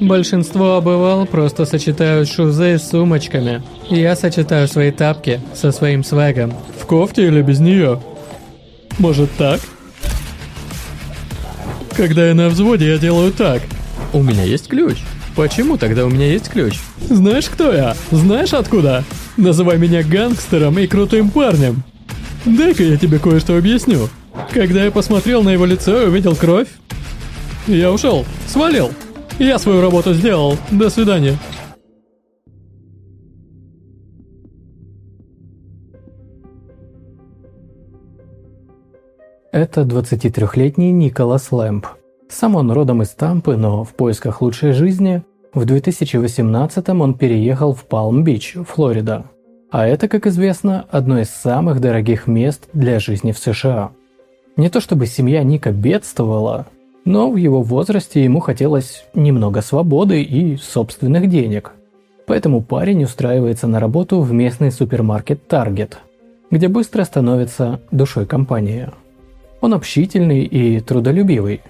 Большинство обывал просто сочетают шузы с сумочками. Я сочетаю свои тапки со своим свегом. В кофте или без нее? Может так? Когда я на взводе, я делаю так. У меня есть ключ. Почему тогда у меня есть ключ? Знаешь, кто я? Знаешь откуда? Называй меня гангстером и крутым парнем. Дай-ка я тебе кое-что объясню. Когда я посмотрел на его лицо и увидел кровь, я ушел, свалил. Я свою работу сделал. До свидания. Это 23-летний Николас Лэмп. Сам он родом из Тампы, но в поисках лучшей жизни в 2018 он переехал в Палм-Бич, Флорида. А это, как известно, одно из самых дорогих мест для жизни в США. Не то чтобы семья Ника бедствовала, но в его возрасте ему хотелось немного свободы и собственных денег. Поэтому парень устраивается на работу в местный супермаркет Target, где быстро становится душой компании. Он общительный и трудолюбивый.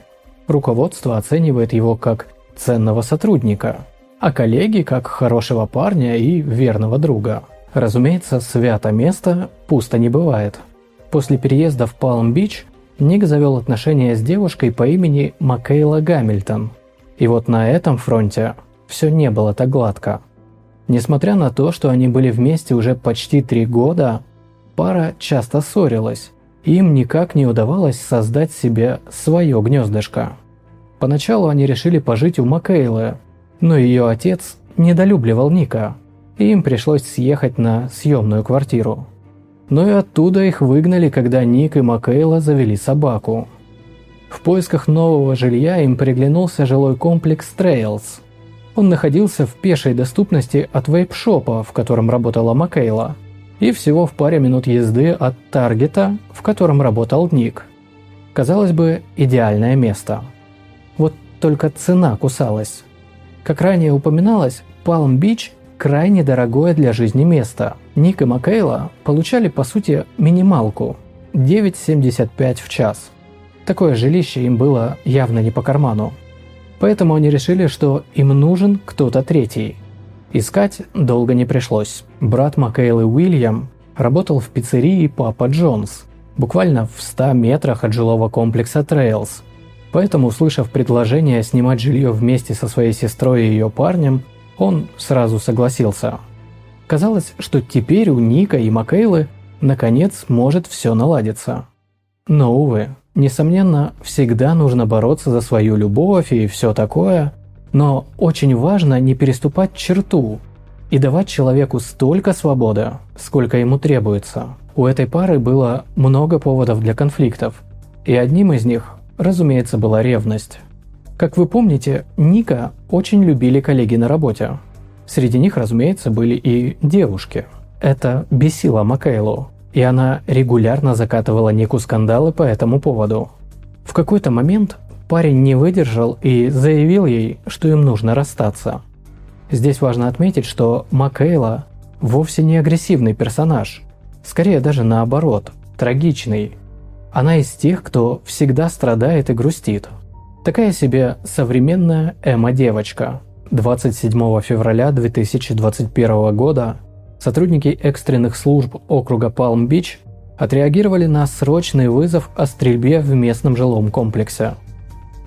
Руководство оценивает его как ценного сотрудника, а коллеги как хорошего парня и верного друга. Разумеется, свято место пусто не бывает. После переезда в Палм-Бич Ник завел отношения с девушкой по имени Макейла Гамильтон. И вот на этом фронте все не было так гладко. Несмотря на то, что они были вместе уже почти три года, пара часто ссорилась, им никак не удавалось создать себе свое гнездышко. Поначалу они решили пожить у Макейлы, но ее отец недолюбливал Ника, и им пришлось съехать на съемную квартиру но и оттуда их выгнали, когда Ник и Макейла завели собаку. В поисках нового жилья им приглянулся жилой комплекс Трейлс. Он находился в пешей доступности от вейп-шопа, в котором работала Макейла, и всего в паре минут езды от Таргета, в котором работал Ник. Казалось бы, идеальное место. Вот только цена кусалась. Как ранее упоминалось, Палм-Бич крайне дорогое для жизни место. Ник и Макейла получали по сути минималку – 9,75 в час. Такое жилище им было явно не по карману. Поэтому они решили, что им нужен кто-то третий. Искать долго не пришлось. Брат Макейлы Уильям работал в пиццерии Папа Джонс, буквально в 100 метрах от жилого комплекса Трейлс. Поэтому, услышав предложение снимать жилье вместе со своей сестрой и ее парнем, он сразу согласился. Казалось, что теперь у Ника и Макейлы наконец может все наладиться. Но, увы, несомненно, всегда нужно бороться за свою любовь и все такое, но очень важно не переступать черту и давать человеку столько свободы, сколько ему требуется. У этой пары было много поводов для конфликтов, и одним из них, разумеется, была ревность. Как вы помните, Ника очень любили коллеги на работе. Среди них, разумеется, были и девушки. Это бесило Макейлу, и она регулярно закатывала Нику скандалы по этому поводу. В какой-то момент парень не выдержал и заявил ей, что им нужно расстаться. Здесь важно отметить, что Макейла вовсе не агрессивный персонаж, скорее даже наоборот, трагичный. Она из тех, кто всегда страдает и грустит – Такая себе современная Эма-девочка. 27 февраля 2021 года сотрудники экстренных служб округа Палм-Бич отреагировали на срочный вызов о стрельбе в местном жилом комплексе.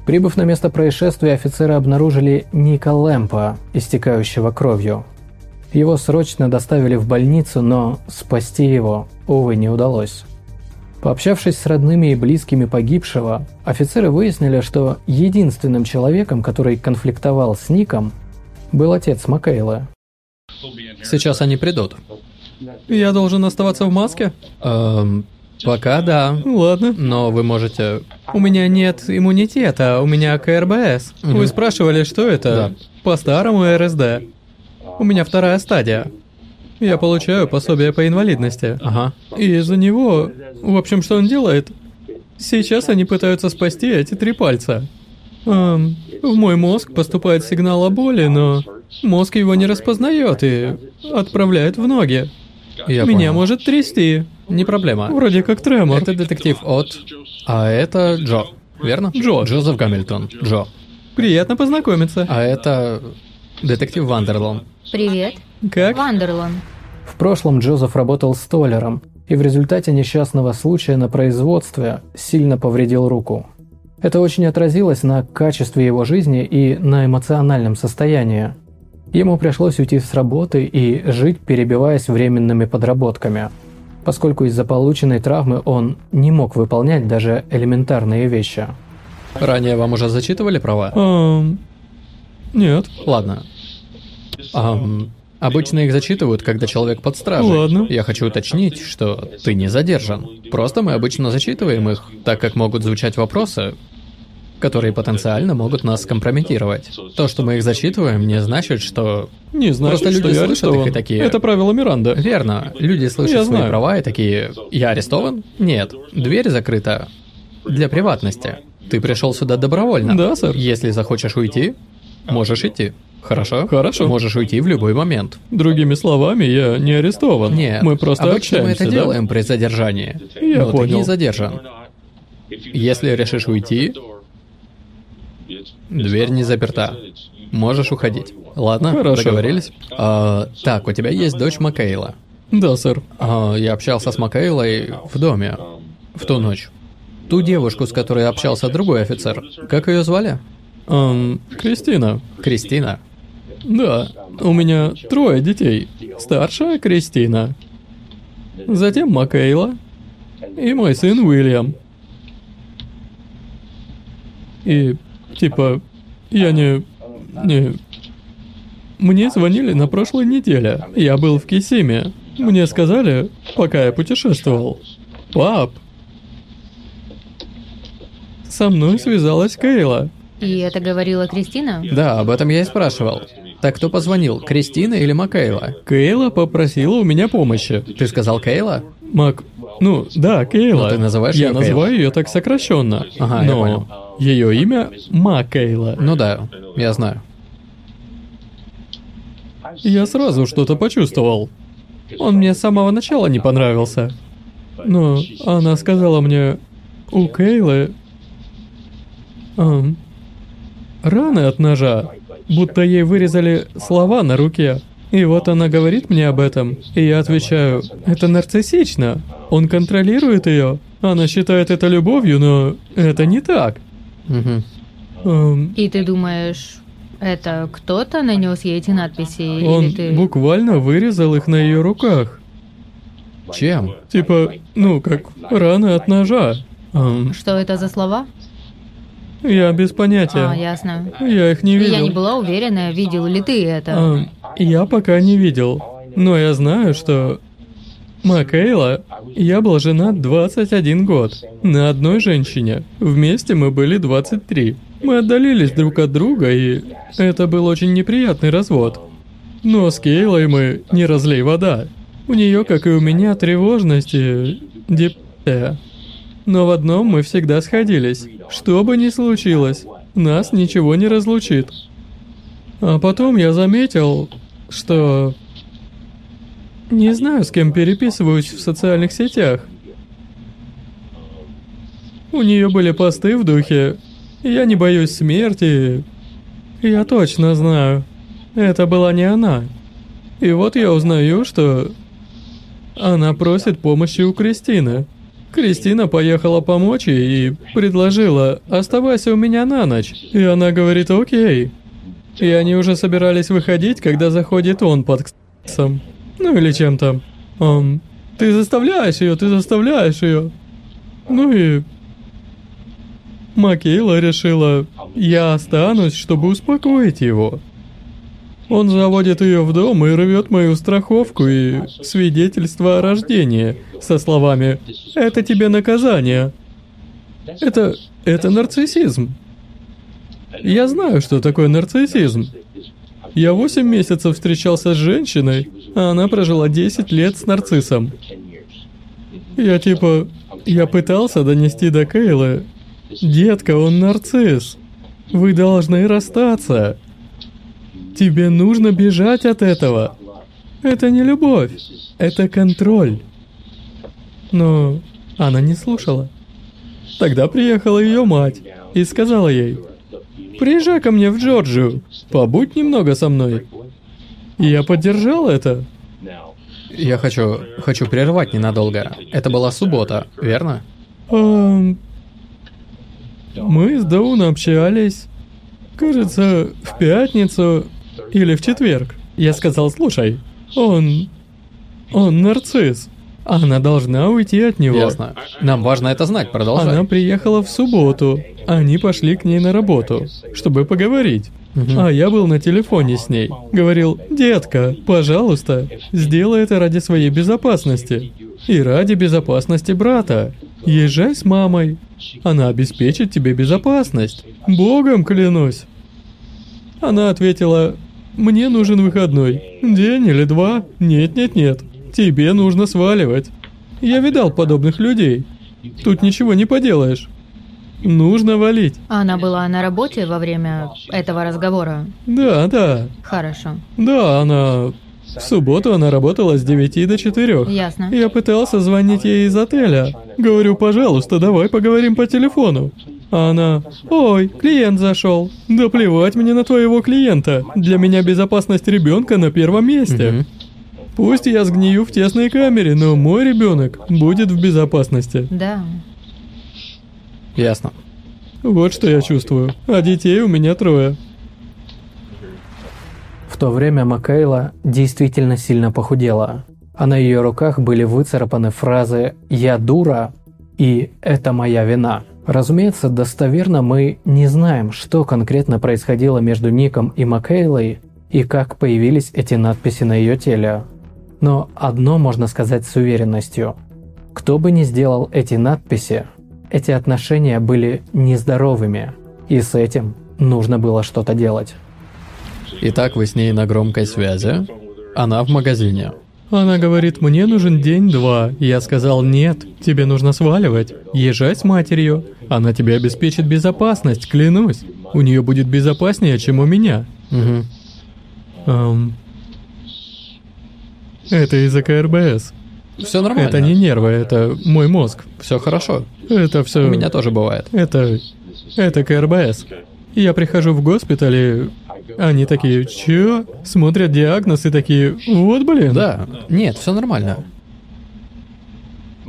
Прибыв на место происшествия, офицеры обнаружили Ника Лэмпа, истекающего кровью. Его срочно доставили в больницу, но спасти его, увы, не удалось. Пообщавшись с родными и близкими погибшего, офицеры выяснили, что единственным человеком, который конфликтовал с Ником, был отец Макейла. Сейчас они придут. Я должен оставаться в маске? Эм, пока да. Ладно. Но вы можете... У меня нет иммунитета, у меня КРБС. Угу. Вы спрашивали, что это? Да. По-старому РСД. У меня вторая стадия. Я получаю пособие по инвалидности. Ага. И из-за него... В общем, что он делает? Сейчас они пытаются спасти эти три пальца. Эм, в мой мозг поступает сигнал о боли, но мозг его не распознает и отправляет в ноги. Я Меня понял. может трясти. Не проблема. Вроде как тремор. Это детектив от... А это Джо, верно? Джо. Джозеф Гамильтон. Джо. Приятно познакомиться. А это... Детектив Вандерлон. Привет. Как? Вандерлон. В прошлом Джозеф работал столером и в результате несчастного случая на производстве сильно повредил руку. Это очень отразилось на качестве его жизни и на эмоциональном состоянии. Ему пришлось уйти с работы и жить, перебиваясь временными подработками, поскольку из-за полученной травмы он не мог выполнять даже элементарные вещи. Ранее вам уже зачитывали права? Эм... Нет. Ладно. Ам, обычно их зачитывают, когда человек под стражей. Ладно. Я хочу уточнить, что ты не задержан. Просто мы обычно зачитываем их, так как могут звучать вопросы, которые потенциально могут нас скомпрометировать. То, что мы их зачитываем, не значит, что... Не значит, Просто люди что я слышат их арестован. и такие... Это правило Миранда. Верно. Люди слышат Я свои знаю. права и такие... Я арестован? Нет. Дверь закрыта. Для приватности. Ты пришел сюда добровольно. Да, сэр. Если захочешь уйти, можешь идти. Хорошо? Хорошо. Можешь уйти в любой момент. Другими словами, я не арестован. Нет. Мы просто обычно мы общаемся, это да? делаем при задержании. Я Но ты понял. не задержан. Если решишь уйти, дверь не заперта. Можешь уходить. Ладно? Хорошо. Договорились? А, так, у тебя есть дочь Макейла. Да, сэр. А, я общался с Макейлой в доме в ту ночь. Ту девушку, с которой общался другой офицер. Как ее звали? Эм, Кристина. Кристина. Да, у меня трое детей. Старшая Кристина. Затем Макейла. И мой сын Уильям. И, типа, я не... не... Мне звонили на прошлой неделе. Я был в Кисиме. Мне сказали, пока я путешествовал. Пап. Со мной связалась Кейла. И это говорила Кристина? Да, об этом я и спрашивал. Так кто позвонил, Кристина или Макейла? Кейла попросила у меня помощи. Ты сказал Кейла? Мак... Ну, да, Кейла. Но ты называешь Я её называю ее так сокращенно. Ага, я но понял. ее имя Ма Кейла. Ну да, я знаю. Я сразу что-то почувствовал. Он мне с самого начала не понравился. Но она сказала мне, у Кейлы... эм, раны от ножа, будто ей вырезали слова на руке. И вот она говорит мне об этом, и я отвечаю, это нарциссично. Он контролирует ее. Она считает это любовью, но это не так. Мгм. Эм, И ты думаешь, это кто-то нанес ей эти надписи? он или ты... буквально вырезал их на ее руках. Чем? Типа, ну, как раны от ножа. Эм, Что это за слова? Я без понятия. А, ясно. Я их не видел. Я не была уверена, видел ли ты это. Эм, я пока не видел. Но я знаю, что... Макейла, я был женат 21 год. На одной женщине. Вместе мы были 23. Мы отдалились друг от друга, и это был очень неприятный развод. Но с Кейлой мы не разлей вода. У нее, как и у меня, тревожность и депрессия. Но в одном мы всегда сходились. Что бы ни случилось, нас ничего не разлучит. А потом я заметил, что... Не знаю, с кем переписываюсь в социальных сетях. У нее были посты в духе «Я не боюсь смерти». Я точно знаю, это была не она. И вот я узнаю, что она просит помощи у Кристины. Кристина поехала помочь ей и предложила «Оставайся у меня на ночь». И она говорит «Окей». И они уже собирались выходить, когда заходит он под кс***сом. Ну или чем там. Ам, ты заставляешь ее, ты заставляешь ее. Ну и... Макейла решила, я останусь, чтобы успокоить его. Он заводит ее в дом и рвет мою страховку и свидетельство о рождении со словами «Это тебе наказание». Это... это нарциссизм. Я знаю, что такое нарциссизм. Я 8 месяцев встречался с женщиной, а она прожила 10 лет с нарциссом. Я типа... Я пытался донести до Кейлы. Детка, он нарцисс. Вы должны расстаться. Тебе нужно бежать от этого. Это не любовь. Это контроль. Но она не слушала. Тогда приехала ее мать и сказала ей, приезжай ко мне в Джорджию, побудь немного со мной. И я поддержал это. Я хочу... хочу прервать ненадолго. Это была суббота, верно? Эм, мы с Дауном общались, кажется, в пятницу или в четверг. Я сказал, слушай, он... он нарцисс. Она должна уйти от него. Ясно. Нам важно это знать, продолжай. Она приехала в субботу. Они пошли к ней на работу, чтобы поговорить. А я был на телефоне с ней. Говорил, детка, пожалуйста, сделай это ради своей безопасности. И ради безопасности брата. Езжай с мамой. Она обеспечит тебе безопасность. Богом клянусь. Она ответила, мне нужен выходной. День или два? Нет-нет-нет. Тебе нужно сваливать. Я видал подобных людей. Тут ничего не поделаешь. Нужно валить. Она была на работе во время этого разговора? Да, да. Хорошо. Да, она... В субботу она работала с 9 до 4. Ясно. Я пытался звонить ей из отеля. Говорю, пожалуйста, давай поговорим по телефону. А она, ой, клиент зашел. Да плевать мне на твоего клиента. Для меня безопасность ребенка на первом месте. Мгм. Пусть я сгнию в тесной камере, но мой ребенок будет в безопасности. Да. Ясно. Вот что я чувствую. А детей у меня трое. В то время Макайла действительно сильно похудела, а на ее руках были выцарапаны фразы «Я дура» и «Это моя вина». Разумеется, достоверно мы не знаем, что конкретно происходило между Ником и Макейлой и как появились эти надписи на ее теле. Но одно можно сказать с уверенностью. Кто бы ни сделал эти надписи, эти отношения были нездоровыми, и с этим нужно было что-то делать. Итак, вы с ней на громкой связи. Она в магазине. Она говорит, мне нужен день-два. Я сказал, нет, тебе нужно сваливать. Езжай с матерью. Она тебе обеспечит безопасность, клянусь. У нее будет безопаснее, чем у меня. Угу. Эм, Это из-за КРБС. Все нормально. Это не нервы, это мой мозг. Все хорошо. Это все. У меня тоже бывает. Это... Это КРБС. Я прихожу в госпиталь, и они такие, чё? Смотрят диагноз и такие, вот блин. Да. Нет, все нормально.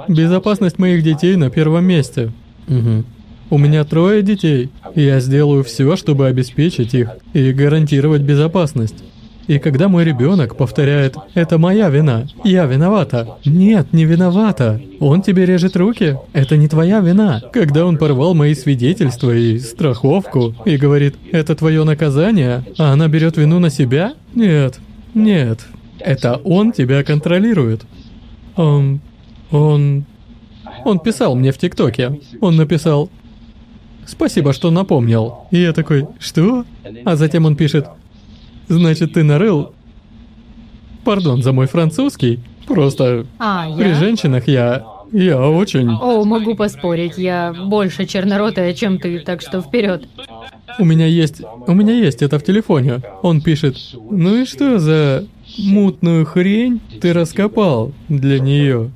Безопасность моих детей на первом месте. Угу. У меня трое детей, и я сделаю все, чтобы обеспечить их и гарантировать безопасность. И когда мой ребенок повторяет «это моя вина, я виновата», нет, не виновата, он тебе режет руки, это не твоя вина. Когда он порвал мои свидетельства и страховку и говорит «это твое наказание», а она берет вину на себя, нет, нет, это он тебя контролирует. Он, он, он писал мне в ТикТоке, он написал Спасибо, что напомнил. И я такой, что? А затем он пишет, значит, ты нарыл... Пардон за мой французский. Просто А, при я? женщинах я... Я очень... О, могу поспорить, я больше черноротая, чем ты, так что вперед. У меня есть... У меня есть это в телефоне. Он пишет, ну и что за мутную хрень ты раскопал для нее?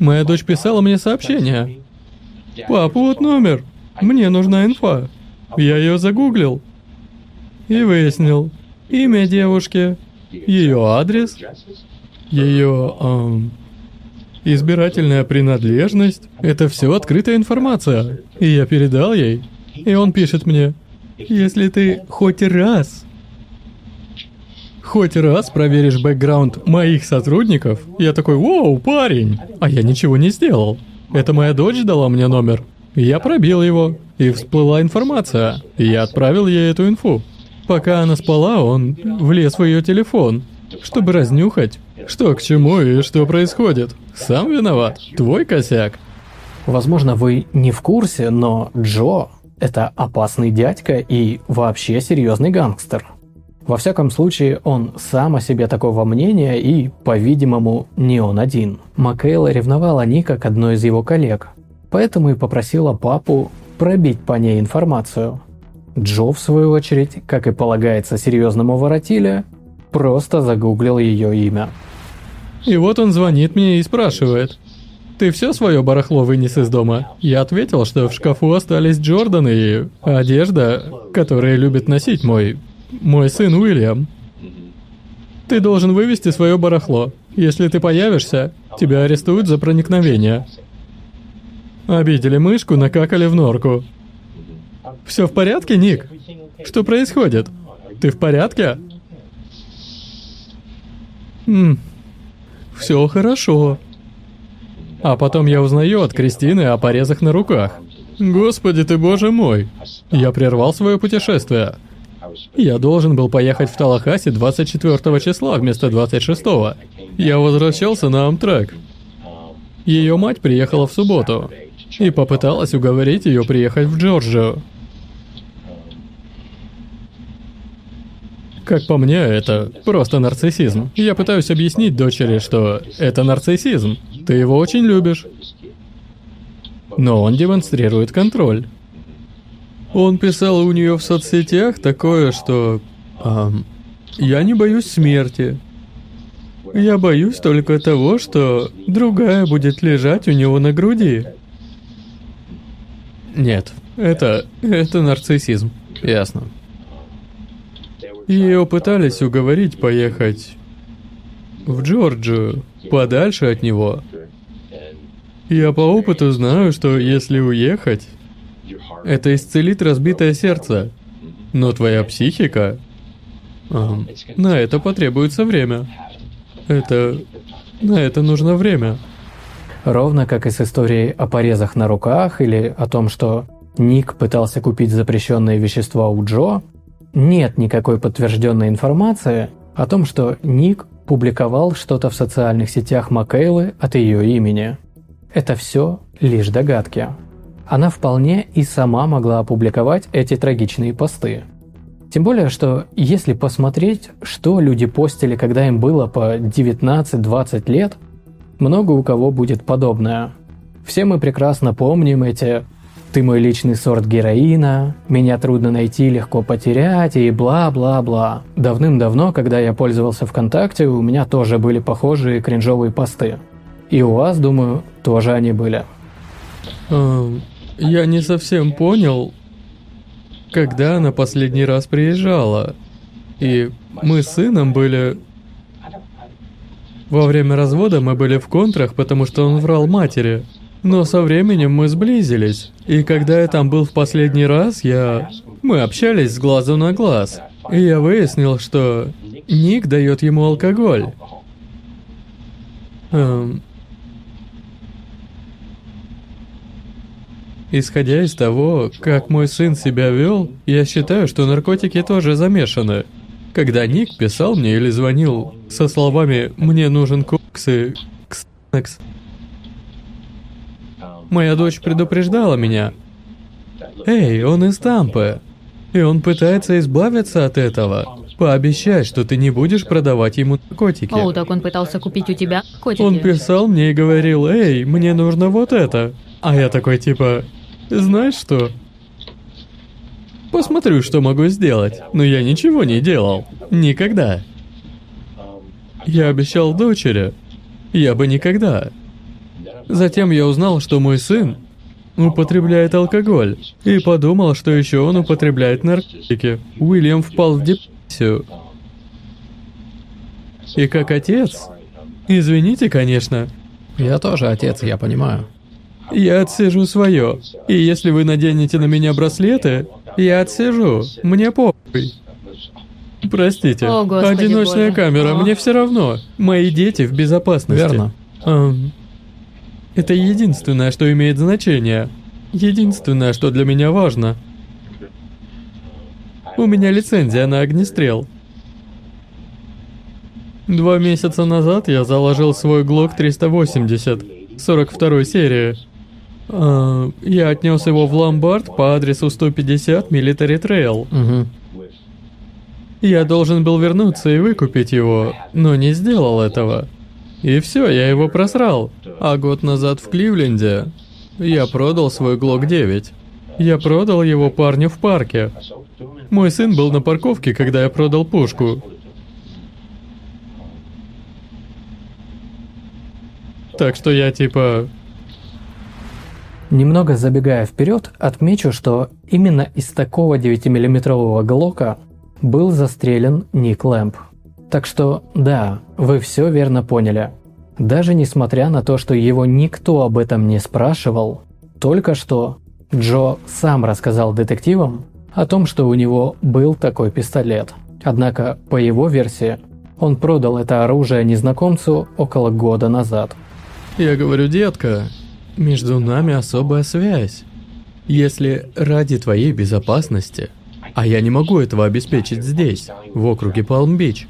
Моя дочь писала мне сообщение. Папа, вот номер. Мне нужна инфа. Я ее загуглил. И выяснил. Имя девушки, ее адрес, ее эм, избирательная принадлежность. Это все открытая информация. И я передал ей. И он пишет мне, если ты хоть раз хоть раз проверишь бэкграунд моих сотрудников, я такой, воу, парень, а я ничего не сделал. Это моя дочь дала мне номер. Я пробил его, и всплыла информация. Я отправил ей эту инфу. Пока она спала, он влез в ее телефон, чтобы разнюхать, что к чему и что происходит. Сам виноват. Твой косяк. Возможно, вы не в курсе, но Джо – это опасный дядька и вообще серьезный гангстер. Во всяком случае, он сам о себе такого мнения и, по-видимому, не он один. Макейла ревновала Ника к одной из его коллег, поэтому и попросила папу пробить по ней информацию. Джо, в свою очередь, как и полагается серьезному воротиле, просто загуглил ее имя. И вот он звонит мне и спрашивает. Ты все свое барахло вынес из дома? Я ответил, что в шкафу остались Джорданы и одежда, которую любит носить мой... мой сын Уильям. Ты должен вывести свое барахло. Если ты появишься, тебя арестуют за проникновение. Обидели мышку, накакали в норку. Все в порядке, Ник? Что происходит? Ты в порядке? Хм. Все хорошо. А потом я узнаю от Кристины о порезах на руках. Господи ты боже мой. Я прервал свое путешествие. Я должен был поехать в Талахаси 24 числа вместо 26. Я возвращался на Амтрак. Ее мать приехала в субботу и попыталась уговорить ее приехать в Джорджию. Как по мне, это просто нарциссизм. Я пытаюсь объяснить дочери, что это нарциссизм. Ты его очень любишь. Но он демонстрирует контроль. Он писал у нее в соцсетях такое, что... Эм, я не боюсь смерти. Я боюсь только того, что другая будет лежать у него на груди. Нет, это... это нарциссизм. Ясно. Ее пытались уговорить поехать в Джорджию, подальше от него. Я по опыту знаю, что если уехать, это исцелит разбитое сердце. Но твоя психика... Эм, на это потребуется время. Это... На это нужно время. Ровно как и с историей о порезах на руках или о том, что Ник пытался купить запрещенные вещества у Джо, нет никакой подтвержденной информации о том, что Ник публиковал что-то в социальных сетях Маккейлы от ее имени. Это все лишь догадки. Она вполне и сама могла опубликовать эти трагичные посты. Тем более, что если посмотреть, что люди постили, когда им было по 19-20 лет, много у кого будет подобное. Все мы прекрасно помним эти ты мой личный сорт героина, меня трудно найти, легко потерять и бла-бла-бла. Давным-давно, когда я пользовался ВКонтакте, у меня тоже были похожие кринжовые посты. И у вас, думаю, тоже они были. Эм, я не совсем понял, когда она последний раз приезжала. И мы с сыном были... Во время развода мы были в контрах, потому что он врал матери. Но со временем мы сблизились. И когда я там был в последний раз, я... Мы общались с глазу на глаз. И я выяснил, что Ник дает ему алкоголь. Эм... Исходя из того, как мой сын себя вел, я считаю, что наркотики тоже замешаны. Когда Ник писал мне или звонил со словами «мне нужен кокс и ксанакс», Моя дочь предупреждала меня. Эй, он из Тампы. И он пытается избавиться от этого. Пообещай, что ты не будешь продавать ему наркотики. О, так он пытался купить у тебя котики. Он писал мне и говорил, эй, мне нужно вот это. А я такой типа, знаешь что? Посмотрю, что могу сделать. Но я ничего не делал. Никогда. Я обещал дочери. Я бы никогда. Затем я узнал, что мой сын употребляет алкоголь, и подумал, что еще он употребляет наркотики. Уильям впал в депрессию. И как отец, извините, конечно, я тоже отец, я понимаю. Я отсижу свое. И если вы наденете на меня браслеты, я отсижу. Мне похуй. Простите. О, Господи Одиночная боже. камера, О. мне все равно. Мои дети в безопасности. Верно. Эм, это единственное, что имеет значение. Единственное, что для меня важно. У меня лицензия на огнестрел. Два месяца назад я заложил свой Glock 380, 42 серии. А, я отнес его в ломбард по адресу 150 Military Trail. Угу. Я должен был вернуться и выкупить его, но не сделал этого. И все, я его просрал. А год назад в Кливленде я продал свой Глок 9. Я продал его парню в парке. Мой сын был на парковке, когда я продал пушку. Так что я типа... Немного забегая вперед, отмечу, что именно из такого 9-миллиметрового Глока был застрелен Ник Лэмп. Так что, да, вы все верно поняли. Даже несмотря на то, что его никто об этом не спрашивал, только что Джо сам рассказал детективам о том, что у него был такой пистолет. Однако, по его версии, он продал это оружие незнакомцу около года назад. Я говорю, детка, между нами особая связь. Если ради твоей безопасности, а я не могу этого обеспечить здесь, в округе Палм-Бич,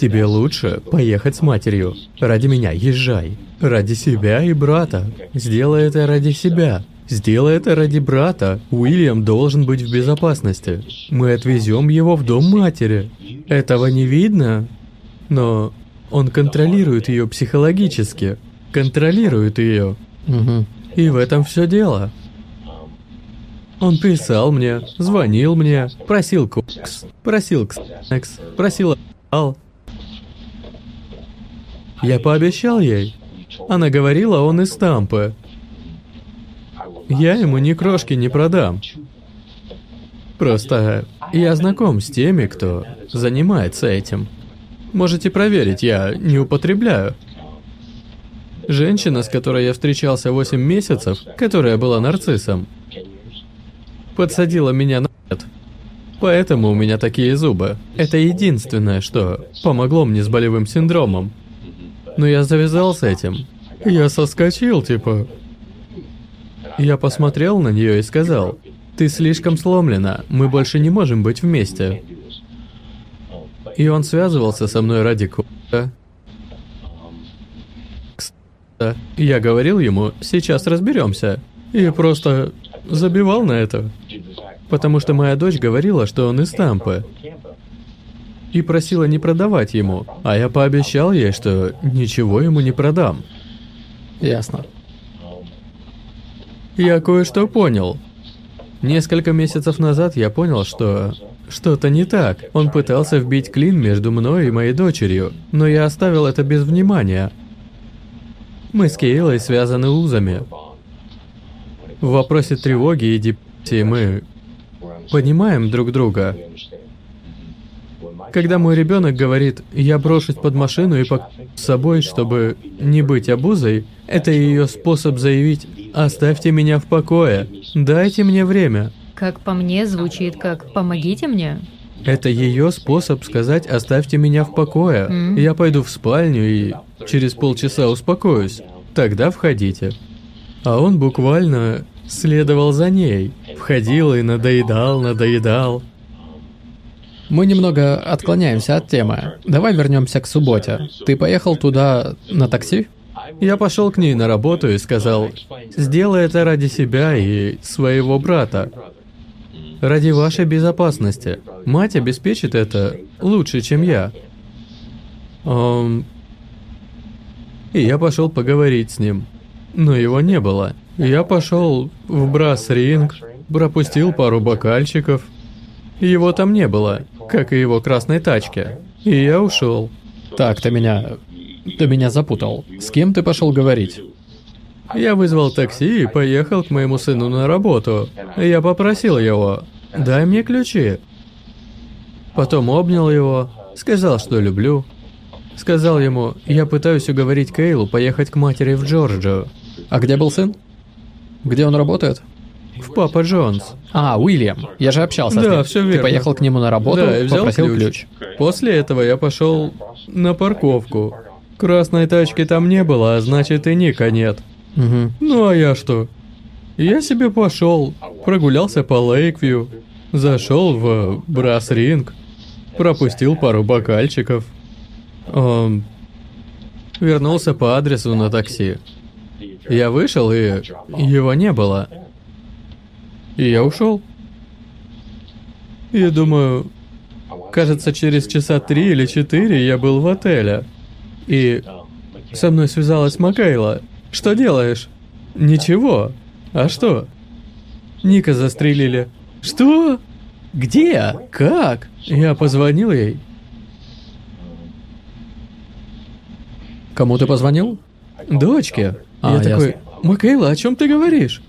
тебе лучше поехать с матерью. Ради меня езжай. Ради себя и брата. Сделай это ради себя. Сделай это ради брата. Уильям должен быть в безопасности. Мы отвезем его в дом матери. Этого не видно, но он контролирует ее психологически. Контролирует ее. Угу. И в этом все дело. Он писал мне, звонил мне, просил кокс, просил ксекс, просил ал. Я пообещал ей. Она говорила, он из Тампы. Я ему ни крошки не продам. Просто я знаком с теми, кто занимается этим. Можете проверить, я не употребляю. Женщина, с которой я встречался 8 месяцев, которая была нарциссом, подсадила меня на. Поэтому у меня такие зубы. Это единственное, что помогло мне с болевым синдромом. Но я завязал с этим. Я соскочил, типа. Я посмотрел на нее и сказал, «Ты слишком сломлена, мы больше не можем быть вместе». И он связывался со мной ради ко***а, я говорил ему, сейчас разберемся. И просто забивал на это. Потому что моя дочь говорила, что он из Тампы. И просила не продавать ему. А я пообещал ей, что ничего ему не продам. Ясно. Я кое-что понял. Несколько месяцев назад я понял, что что-то не так. Он пытался вбить клин между мной и моей дочерью, но я оставил это без внимания. Мы с Кейлой связаны узами. В вопросе тревоги и депрессии мы понимаем друг друга. Когда мой ребенок говорит, я брошусь под машину и покажу с собой, чтобы не быть обузой, это ее способ заявить «оставьте меня в покое, дайте мне время». Как по мне, звучит как «помогите мне». Это ее способ сказать «оставьте меня в покое». М. Я пойду в спальню и через полчаса успокоюсь. Тогда входите. А он буквально следовал за ней. Входил и надоедал, надоедал. Мы немного отклоняемся от темы. Давай вернемся к субботе. Ты поехал туда на такси? Я пошел к ней на работу и сказал, сделай это ради себя и своего брата. Ради вашей безопасности. Мать обеспечит это лучше, чем я. Эм, И я пошел поговорить с ним. Но его не было. Я пошел в брас-ринг, пропустил пару бокальчиков. Его там не было, как и его красной тачки. И я ушел. Так, ты меня... Ты меня запутал. С кем ты пошел говорить? Я вызвал такси и поехал к моему сыну на работу. Я попросил его, дай мне ключи. Потом обнял его, сказал, что люблю. Сказал ему, я пытаюсь уговорить Кейлу поехать к матери в Джорджию. А где был сын? Где он работает? В Папа Джонс. А, Уильям. Я же общался с Да, ним. всё Ты верно. поехал к нему на работу, Да, взял попросил ключ. ключ. После этого я пошел на парковку. Красной тачки там не было, а значит и Ника нет. Угу. Ну а я что? Я себе пошел, прогулялся по Лейквью, зашел в брас-ринг, пропустил пару бокальчиков, эм, вернулся по адресу на такси. Я вышел, и его не было. И я ушел. Я думаю, кажется, через часа три или четыре я был в отеле. И со мной связалась Макайла. Что делаешь? Ничего. А что? Ника застрелили. Что? Где? Как? Я позвонил ей. Кому ты позвонил? Дочке. А, я такой, ясно. Макайла, о чем ты говоришь?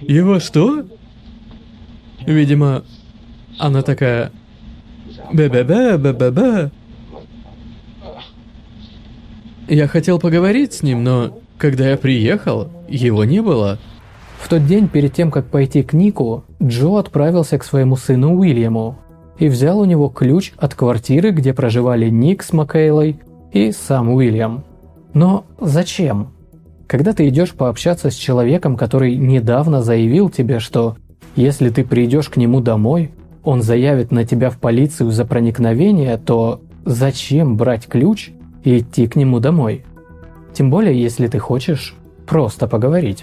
Его что? Видимо, она такая... Бе-бе-бе, бе-бе-бе. Я хотел поговорить с ним, но когда я приехал, его не было. В тот день, перед тем, как пойти к Нику, Джо отправился к своему сыну Уильяму и взял у него ключ от квартиры, где проживали Ник с Маккейлой и сам Уильям. Но зачем? Когда ты идешь пообщаться с человеком, который недавно заявил тебе, что если ты придешь к нему домой, он заявит на тебя в полицию за проникновение, то зачем брать ключ и идти к нему домой? Тем более, если ты хочешь просто поговорить.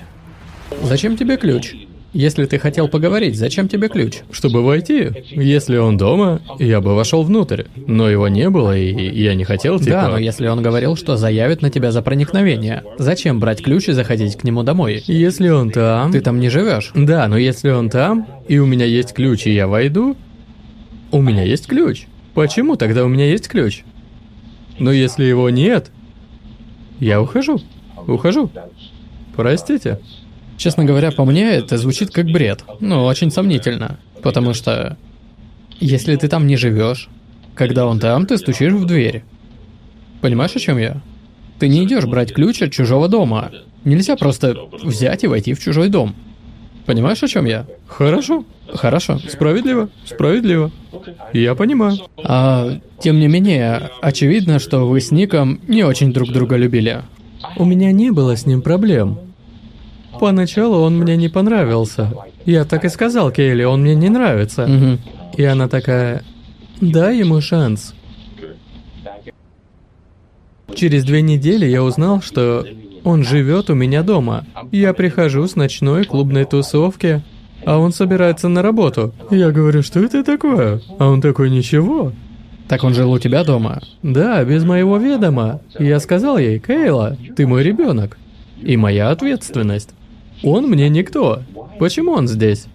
Зачем тебе ключ? Если ты хотел поговорить, зачем тебе ключ? Чтобы войти. Если он дома, я бы вошел внутрь. Но его не было, и я не хотел, типа... Да, но если он говорил, что заявит на тебя за проникновение, зачем брать ключ и заходить к нему домой? Если он там... Ты там не живешь. Да, но если он там, и у меня есть ключ, и я войду, у меня есть ключ. Почему тогда у меня есть ключ? Но если его нет, я ухожу. Ухожу. Простите. Честно говоря, по мне это звучит как бред. Ну, очень сомнительно. Потому что если ты там не живешь, когда он там, ты стучишь в дверь. Понимаешь, о чем я? Ты не идешь брать ключ от чужого дома. Нельзя просто взять и войти в чужой дом. Понимаешь, о чем я? Хорошо. Хорошо. Справедливо. Справедливо. Я понимаю. А, тем не менее, очевидно, что вы с Ником не очень друг друга любили. У меня не было с ним проблем. Поначалу он мне не понравился. Я так и сказал Кейли, он мне не нравится. Угу. И она такая, дай ему шанс. Через две недели я узнал, что он живет у меня дома. Я прихожу с ночной клубной тусовки, а он собирается на работу. Я говорю, что это такое? А он такой, ничего. Так он жил у тебя дома? Да, без моего ведома. Я сказал ей, Кейла, ты мой ребенок. И моя ответственность. Он мне никто. Почему он здесь?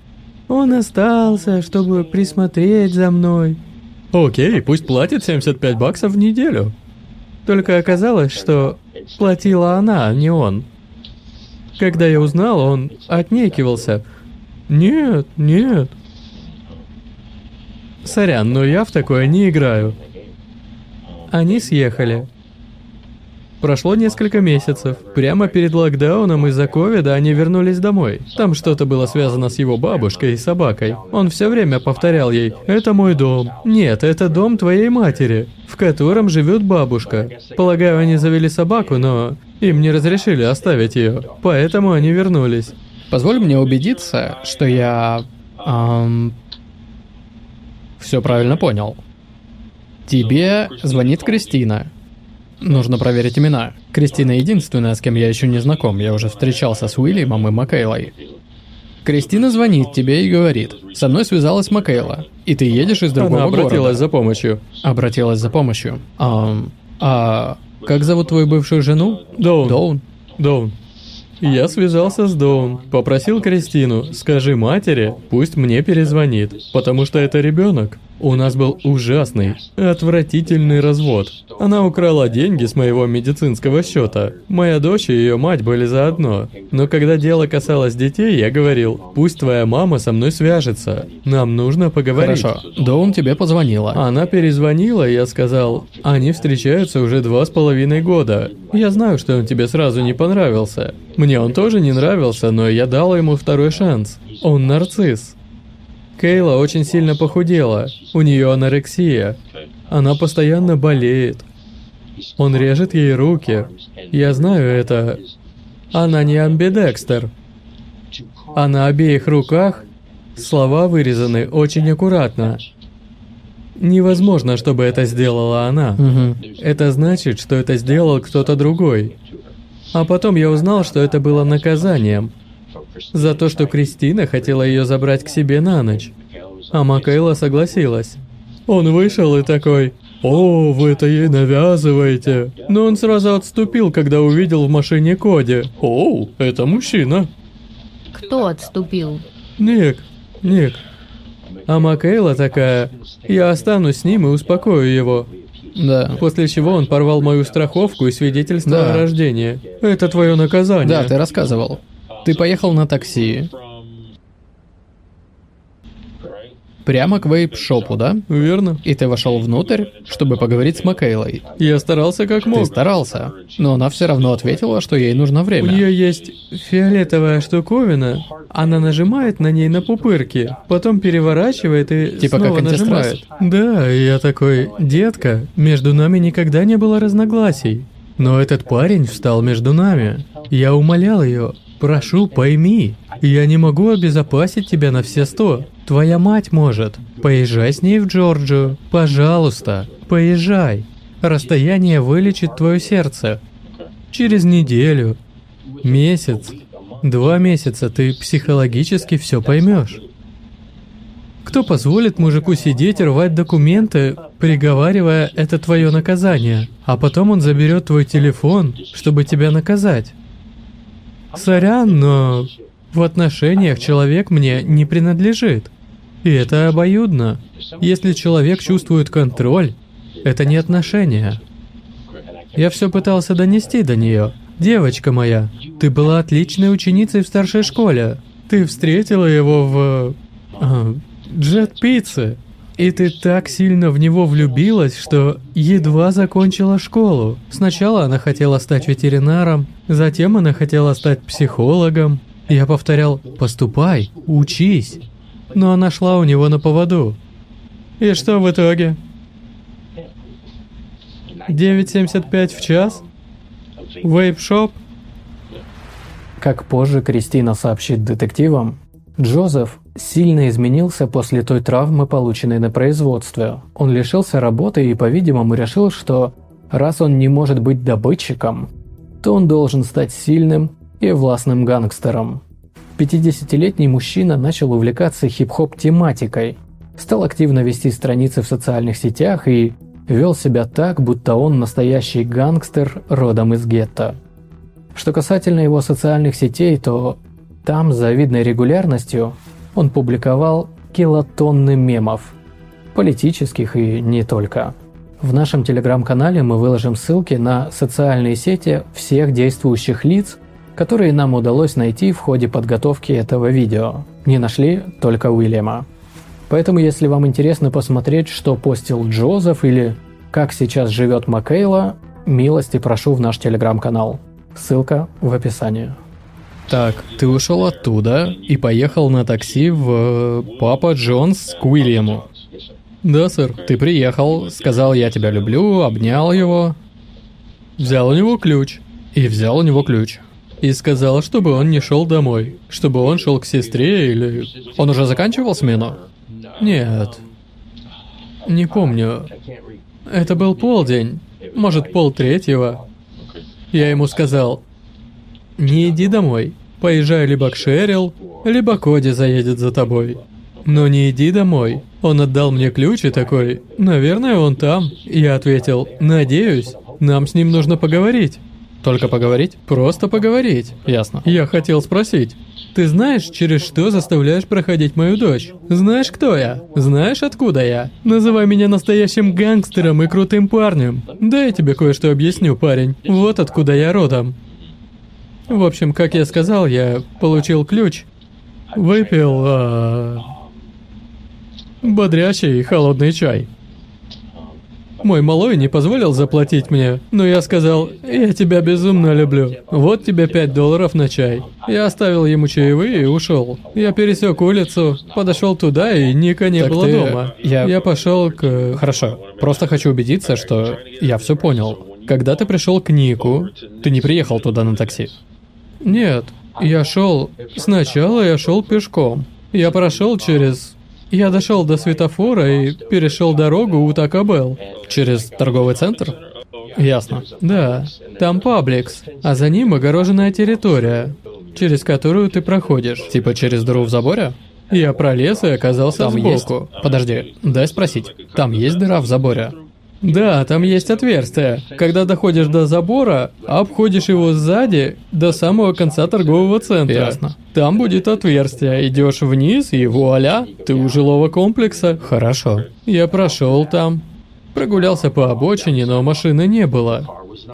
Он остался, чтобы присмотреть за мной. Окей, пусть платит 75 баксов в неделю. Только оказалось, что платила она, а не он. Когда я узнал, он отнекивался. Нет, нет. Сорян, но я в такое не играю. Они съехали. Прошло несколько месяцев. Прямо перед локдауном из-за ковида они вернулись домой. Там что-то было связано с его бабушкой и собакой. Он все время повторял ей «Это мой дом». «Нет, это дом твоей матери, в котором живет бабушка». Полагаю, они завели собаку, но им не разрешили оставить ее, поэтому они вернулись. Позволь мне убедиться, что я... Эм, все правильно понял. Тебе звонит Кристина, Нужно проверить имена. Кристина единственная, с кем я еще не знаком. Я уже встречался с Уильямом и Маккейлой. Кристина звонит тебе и говорит, со мной связалась Маккейла, и ты едешь из другого Она обратилась города. за помощью. Обратилась за помощью. А, а как зовут твою бывшую жену? Доун. Доун. Доун. Я связался с Доун, попросил Кристину, скажи матери, пусть мне перезвонит, потому что это ребенок. У нас был ужасный, отвратительный развод. Она украла деньги с моего медицинского счета. Моя дочь и ее мать были заодно. Но когда дело касалось детей, я говорил, пусть твоя мама со мной свяжется. Нам нужно поговорить. Хорошо. Доун тебе позвонила. Она перезвонила, и я сказал, они встречаются уже два с половиной года. Я знаю, что он тебе сразу не понравился. Мне он тоже не нравился, но я дал ему второй шанс. Он нарцисс. Кейла очень сильно похудела. У нее анорексия. Она постоянно болеет. Он режет ей руки. Я знаю это. Она не амбидекстер. А на обеих руках слова вырезаны очень аккуратно. Невозможно, чтобы это сделала она. Угу. Это значит, что это сделал кто-то другой. А потом я узнал, что это было наказанием за то, что Кристина хотела ее забрать к себе на ночь. А Макейла согласилась. Он вышел и такой, «О, вы это ей навязываете». Но он сразу отступил, когда увидел в машине Коди. «О, это мужчина». Кто отступил? Ник, Ник. А Макейла такая, «Я останусь с ним и успокою его». Да. После чего он порвал мою страховку и свидетельство Да. о рождении. Это твое наказание. Да, ты рассказывал. Ты поехал на такси прямо к вейп-шопу, да? Верно. И ты вошел внутрь, чтобы поговорить с Макейлой. Я старался как Ты мог. старался, но она все равно ответила, что ей нужно У время. нее есть фиолетовая штуковина, она нажимает на ней на пупырки, потом переворачивает и Типа снова как нажимает. Да, я такой, детка, между нами никогда не было разногласий. Но этот парень встал между нами. Я умолял ее, прошу, пойми, я не могу обезопасить тебя на все сто. Твоя мать может. Поезжай с ней в Джорджию, пожалуйста, поезжай. Расстояние вылечит твое сердце. Через неделю, месяц, два месяца ты психологически все поймешь. Кто позволит мужику сидеть и рвать документы, приговаривая «это твое наказание», а потом он заберет твой телефон, чтобы тебя наказать? Сорян, но в отношениях человек мне не принадлежит. И это обоюдно. Если человек чувствует контроль, это не отношения. Я все пытался донести до нее. Девочка моя, ты была отличной ученицей в старшей школе. Ты встретила его в... а, Джет Пиццы. И ты так сильно в него влюбилась, что едва закончила школу. Сначала она хотела стать ветеринаром, затем она хотела стать психологом. Я повторял «поступай, учись». Но она шла у него на поводу. И что в итоге? 9.75 в час? Вейп-шоп? Как позже Кристина сообщит детективам, Джозеф сильно изменился после той травмы, полученной на производстве. Он лишился работы и, по-видимому, решил, что раз он не может быть добытчиком, то он должен стать сильным и властным гангстером. 50-летний мужчина начал увлекаться хип-хоп тематикой, стал активно вести страницы в социальных сетях и вел себя так, будто он настоящий гангстер родом из гетто. Что касательно его социальных сетей, то там с завидной регулярностью он публиковал килотонны мемов, политических и не только. В нашем телеграм-канале мы выложим ссылки на социальные сети всех действующих лиц, которые нам удалось найти в ходе подготовки этого видео. Не нашли только Уильяма. Поэтому, если вам интересно посмотреть, что постил Джозеф или как сейчас живет Маккейла, милости прошу в наш телеграм-канал. Ссылка в описании. Так, ты ушел оттуда и поехал на такси в э, Папа Джонс к Уильяму. Да, сэр. Ты приехал, сказал «я тебя люблю», обнял его Взял у него ключ и взял у него ключ. и сказал, чтобы он не шел домой, чтобы он шел к сестре или... Он уже заканчивал смену? Нет. Не помню. Это был полдень, может пол третьего. Я ему сказал, не иди домой, поезжай либо к Шерил, либо Коди заедет за тобой. Но не иди домой. Он отдал мне ключ и такой, наверное, он там. Я ответил, надеюсь, нам с ним нужно поговорить. Только поговорить? Просто поговорить. Ясно. Я хотел спросить, ты знаешь, через что заставляешь проходить мою дочь? Знаешь, кто я? Знаешь, откуда я? Называй меня настоящим гангстером и крутым парнем. Да я тебе кое-что объясню, парень. Вот откуда я родом. В общем, как я сказал, я получил ключ, выпил а, бодрящий холодный чай. Мой малой не позволил заплатить мне, но я сказал, я тебя безумно люблю. Вот тебе 5 долларов на чай. Я оставил ему чаевые и ушел. Я пересек улицу, подошел туда и Ника не Так было ты- дома. я- я пошел к... Хорошо. Просто хочу убедиться, что я все понял. Когда ты пришел к Нику, ты не приехал туда на такси. Нет, я шел. Сначала я шел пешком. Я прошел через. Я дошел до светофора и перешел дорогу у Такабел. Через торговый центр? Ясно. Да, там Пабликс, а за ним огороженная территория, через которую ты проходишь. Типа через дыру в заборе? Я пролез и оказался Там есть... сбоку. Подожди, дай спросить. Там есть дыра в заборе? Да, там есть отверстие. Когда доходишь до забора, обходишь его сзади до самого конца торгового центра. Ясно. Там будет отверстие. Идешь вниз и вуаля, ты у жилого комплекса. Хорошо. Я прошел там, прогулялся по обочине, но машины не было.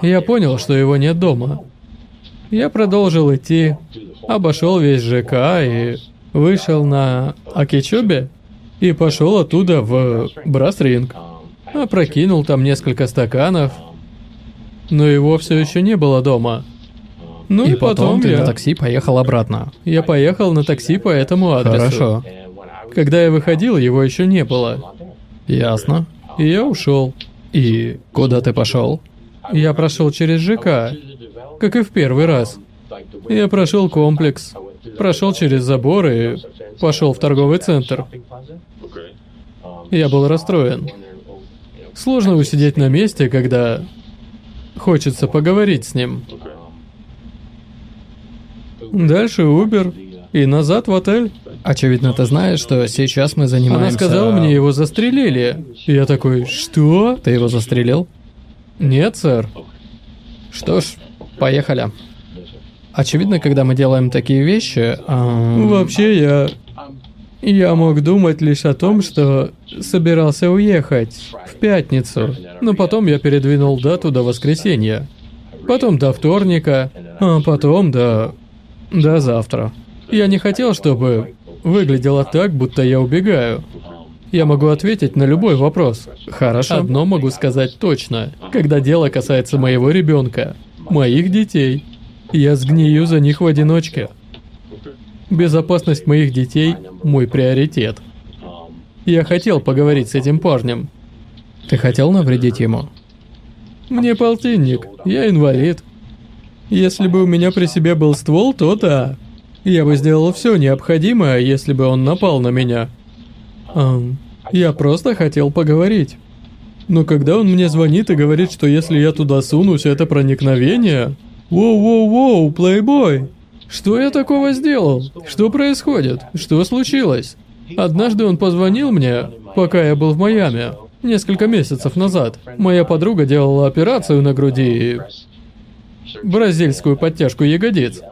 Я понял, что его нет дома. Я продолжил идти, обошел весь ЖК и вышел на Акичубе. и пошел оттуда в Брасринг. Опрокинул там несколько стаканов, но его все еще не было дома. Ну и, И потом, ты я... на такси поехал обратно. Я поехал на такси по этому адресу. Хорошо. Когда я выходил, его еще не было. Ясно. И я ушел. И куда ты пошел? Я прошел через ЖК, как и в первый раз. Я прошел комплекс, прошел через забор и пошел в торговый центр. Я был расстроен. Сложно усидеть на месте, когда хочется поговорить с ним. Дальше Uber и назад в отель. Очевидно, ты знаешь, что сейчас мы занимаемся... Она сказала мне, его застрелили. Я такой, что? Ты его застрелил? Нет, сэр. Что ж, поехали. Очевидно, когда мы делаем такие вещи... ам, Вообще я... Я мог думать лишь о том, что собирался уехать в пятницу, но потом я передвинул дату до воскресенья, потом до вторника, а потом до... до завтра. Я не хотел, чтобы выглядело так, будто я убегаю. Я могу ответить на любой вопрос. Хорошо. Одно могу сказать точно. Когда дело касается моего ребенка, моих детей, я сгнию за них в одиночке. Безопасность моих детей – мой приоритет. Я хотел поговорить с этим парнем. Ты хотел навредить ему? Мне полтинник, я инвалид. Если бы у меня при себе был ствол, то да. Я бы сделал все необходимое, если бы он напал на меня. Ам, я просто хотел поговорить. Но когда он мне звонит и говорит, что если я туда сунусь, это проникновение... Воу-воу-воу, плейбой! Что я такого сделал? Что происходит? Что случилось? Однажды он позвонил мне, пока я был в Майами, несколько месяцев назад. Моя подруга делала операцию на груди и... бразильскую подтяжку ягодиц.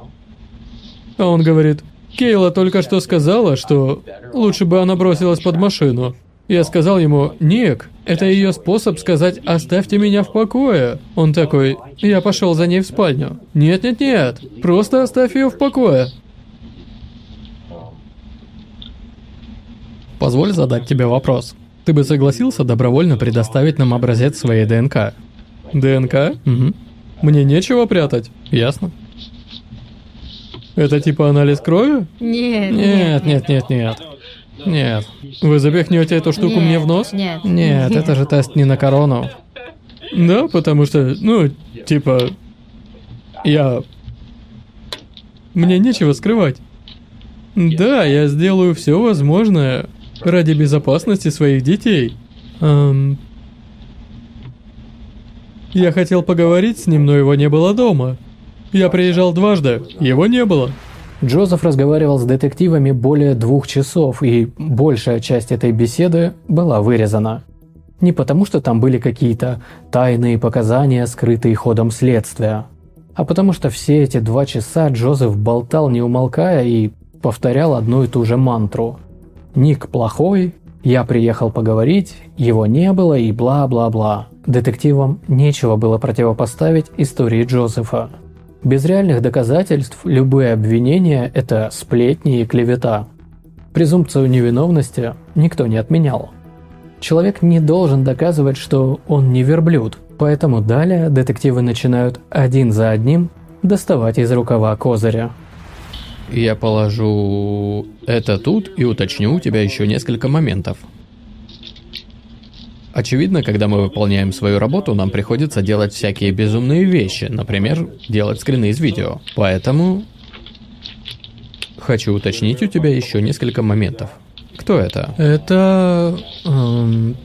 А он говорит, Кейла только что сказала, что лучше бы она бросилась под машину. Я сказал ему, Ник, это ее способ сказать «оставьте меня в покое». Он такой, я пошел за ней в спальню. Нет-нет-нет, просто оставь ее в покое. Позволь задать тебе вопрос. Ты бы согласился добровольно предоставить нам образец своей ДНК? ДНК? Угу. Мне нечего прятать. Ясно? Это типа анализ крови? Нет, Нет, нет, нет, нет. Нет. Вы запихнете эту штуку Нет, мне в нос? Нет. Нет, это же тест не на корону. Да, потому что, ну, типа, я... Мне нечего скрывать. Да, я сделаю все возможное ради безопасности своих детей. Эм, Я хотел поговорить с ним, но его не было дома. Я приезжал дважды, его не было. Джозеф разговаривал с детективами более двух часов, и большая часть этой беседы была вырезана. Не потому, что там были какие-то тайные показания, скрытые ходом следствия, а потому что все эти два часа Джозеф болтал не умолкая и повторял одну и ту же мантру. «Ник плохой», «Я приехал поговорить», «Его не было» и бла-бла-бла. Детективам нечего было противопоставить истории Джозефа. Без реальных доказательств любые обвинения – это сплетни и клевета. Презумпцию невиновности никто не отменял. Человек не должен доказывать, что он не верблюд, поэтому далее детективы начинают один за одним доставать из рукава козыря. Я положу это тут и уточню у тебя еще несколько моментов. Очевидно, когда мы выполняем свою работу, нам приходится делать всякие безумные вещи, например, делать скрины из видео. Поэтому хочу уточнить у тебя еще несколько моментов. Кто это? Это... Эм,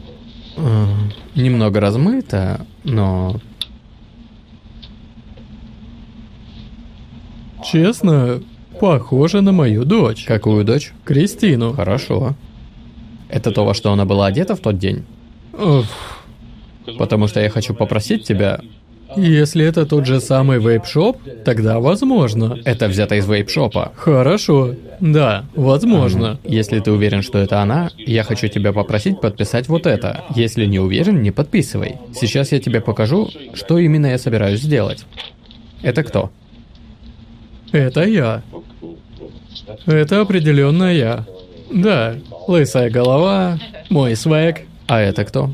эм, немного размыто, но Честно, похоже на мою дочь. какую дочь? Кристину. Хорошо. Это то, во что она была одета в тот день? Потому что я хочу попросить тебя. Если это тот же самый вейп-шоп, тогда возможно. Это взято из вейп-шопа. Хорошо. Да, возможно. Если ты уверен, что это она, я хочу тебя попросить подписать вот это. Если не уверен, не подписывай. Сейчас я тебе покажу, что именно я собираюсь сделать. Это кто? Это я. Это определенно я. Да, лысая голова, мой свек. А это кто?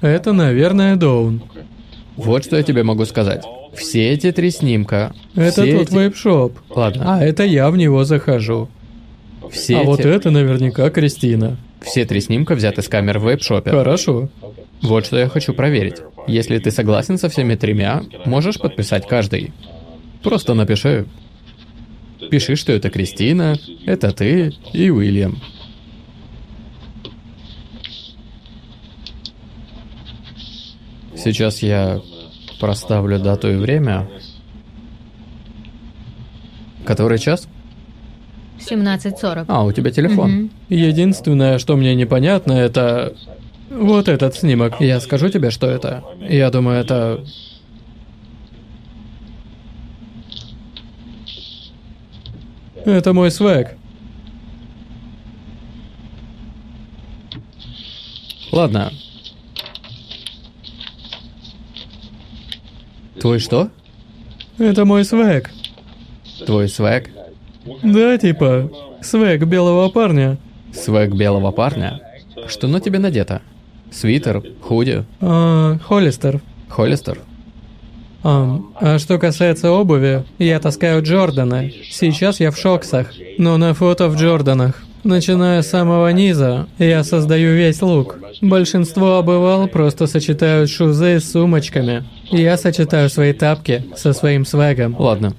Это, наверное, Доун. Вот что я тебе могу сказать. Все эти три снимка. Это все тот эти- вейп-шоп. Ладно. А это я в него захожу. Все а эти... вот это наверняка Кристина. Все три снимка взяты с камер в вейп-шопе. Хорошо. Вот что я хочу проверить. Если ты согласен со всеми тремя, можешь подписать каждый. Просто напиши. Пиши, что это Кристина, это ты и Уильям. Сейчас я проставлю дату и время. Который час? 17.40. А, у тебя телефон. Мгм. Единственное, что мне непонятно, это вот этот снимок. Я скажу тебе, что это. Я думаю, это... Это мой свек. Ладно. Твой что? Это мой свек. Твой свэг? Да, типа, свек белого парня. Свэг белого парня? Что на тебе надето? Свитер, худи, А, Холлистер. Холлистер? А, что касается обуви, я таскаю Джорданы. Сейчас я в шоксах, но на фото в Джорданах. Начиная с самого низа, я создаю весь лук. Большинство обывал просто сочетают шузы с сумочками. Я сочетаю свои тапки со своим свегом. Ладно.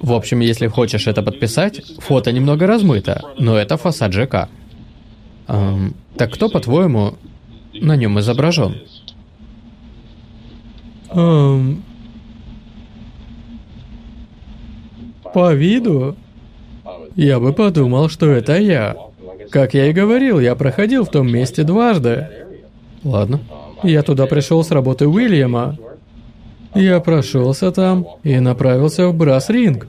В общем, если хочешь это подписать, фото немного размыто, но это фасад ЖК. Эм, так кто, по-твоему, на нем изображен? Эм, по виду, я бы подумал, что это я. Как я и говорил, я проходил в том месте дважды. Ладно. Я туда пришел с работы Уильяма. Я прошелся там и направился в Брас-ринг.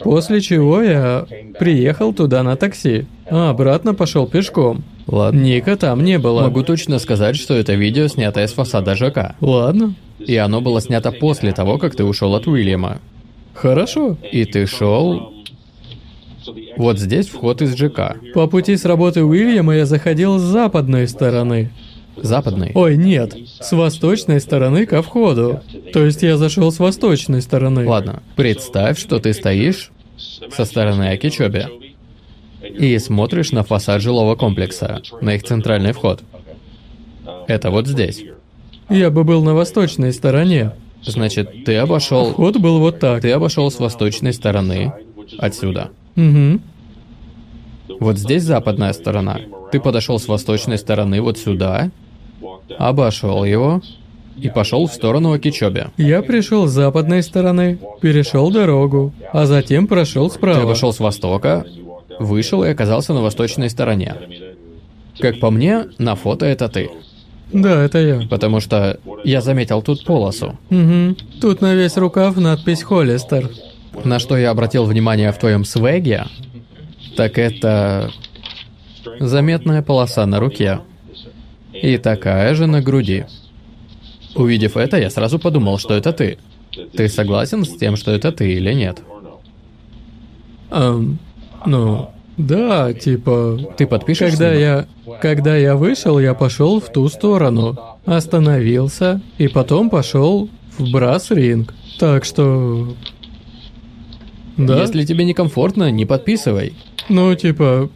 После чего я приехал туда на такси, а обратно пошел пешком. Ладно. Ника там не было. Могу точно сказать, что это видео снято из фасада ЖК. Ладно. И оно было снято после того, как ты ушел от Уильяма. Хорошо. И ты шел. Вот здесь вход из ЖК. По пути с работы Уильяма я заходил с западной стороны. Западный. Ой, нет, с восточной стороны ко входу. То есть я зашел с восточной стороны. Ладно, представь, что ты стоишь со стороны Акичоби и смотришь на фасад жилого комплекса, на их центральный вход. Это вот здесь. Я бы был на восточной стороне. Значит, ты обошел. Вход был вот так. Ты обошел с восточной стороны отсюда. Угу. Вот здесь западная сторона. Ты подошел с восточной стороны вот сюда, обошел его и пошел в сторону Акичоби. Я пришел с западной стороны, перешел дорогу, а затем прошел Ты справа. обошел с востока, вышел и оказался на восточной стороне. Как по мне, на фото это ты. Да, это я. Потому что я заметил тут полосу. Угу. Тут на весь рукав надпись Холлистер. На что я обратил внимание в твоем свеге, так это заметная полоса на руке. И такая же на груди. Увидев это, я сразу подумал, что это ты. Ты согласен с тем, что это ты или нет? Эм, ну, да, типа... Ты подпишешь Когда я... Когда я вышел, я пошел в ту сторону. Остановился, и потом пошел в брас-ринг. Так что... Да? Если тебе некомфортно, не подписывай. Ну, типа...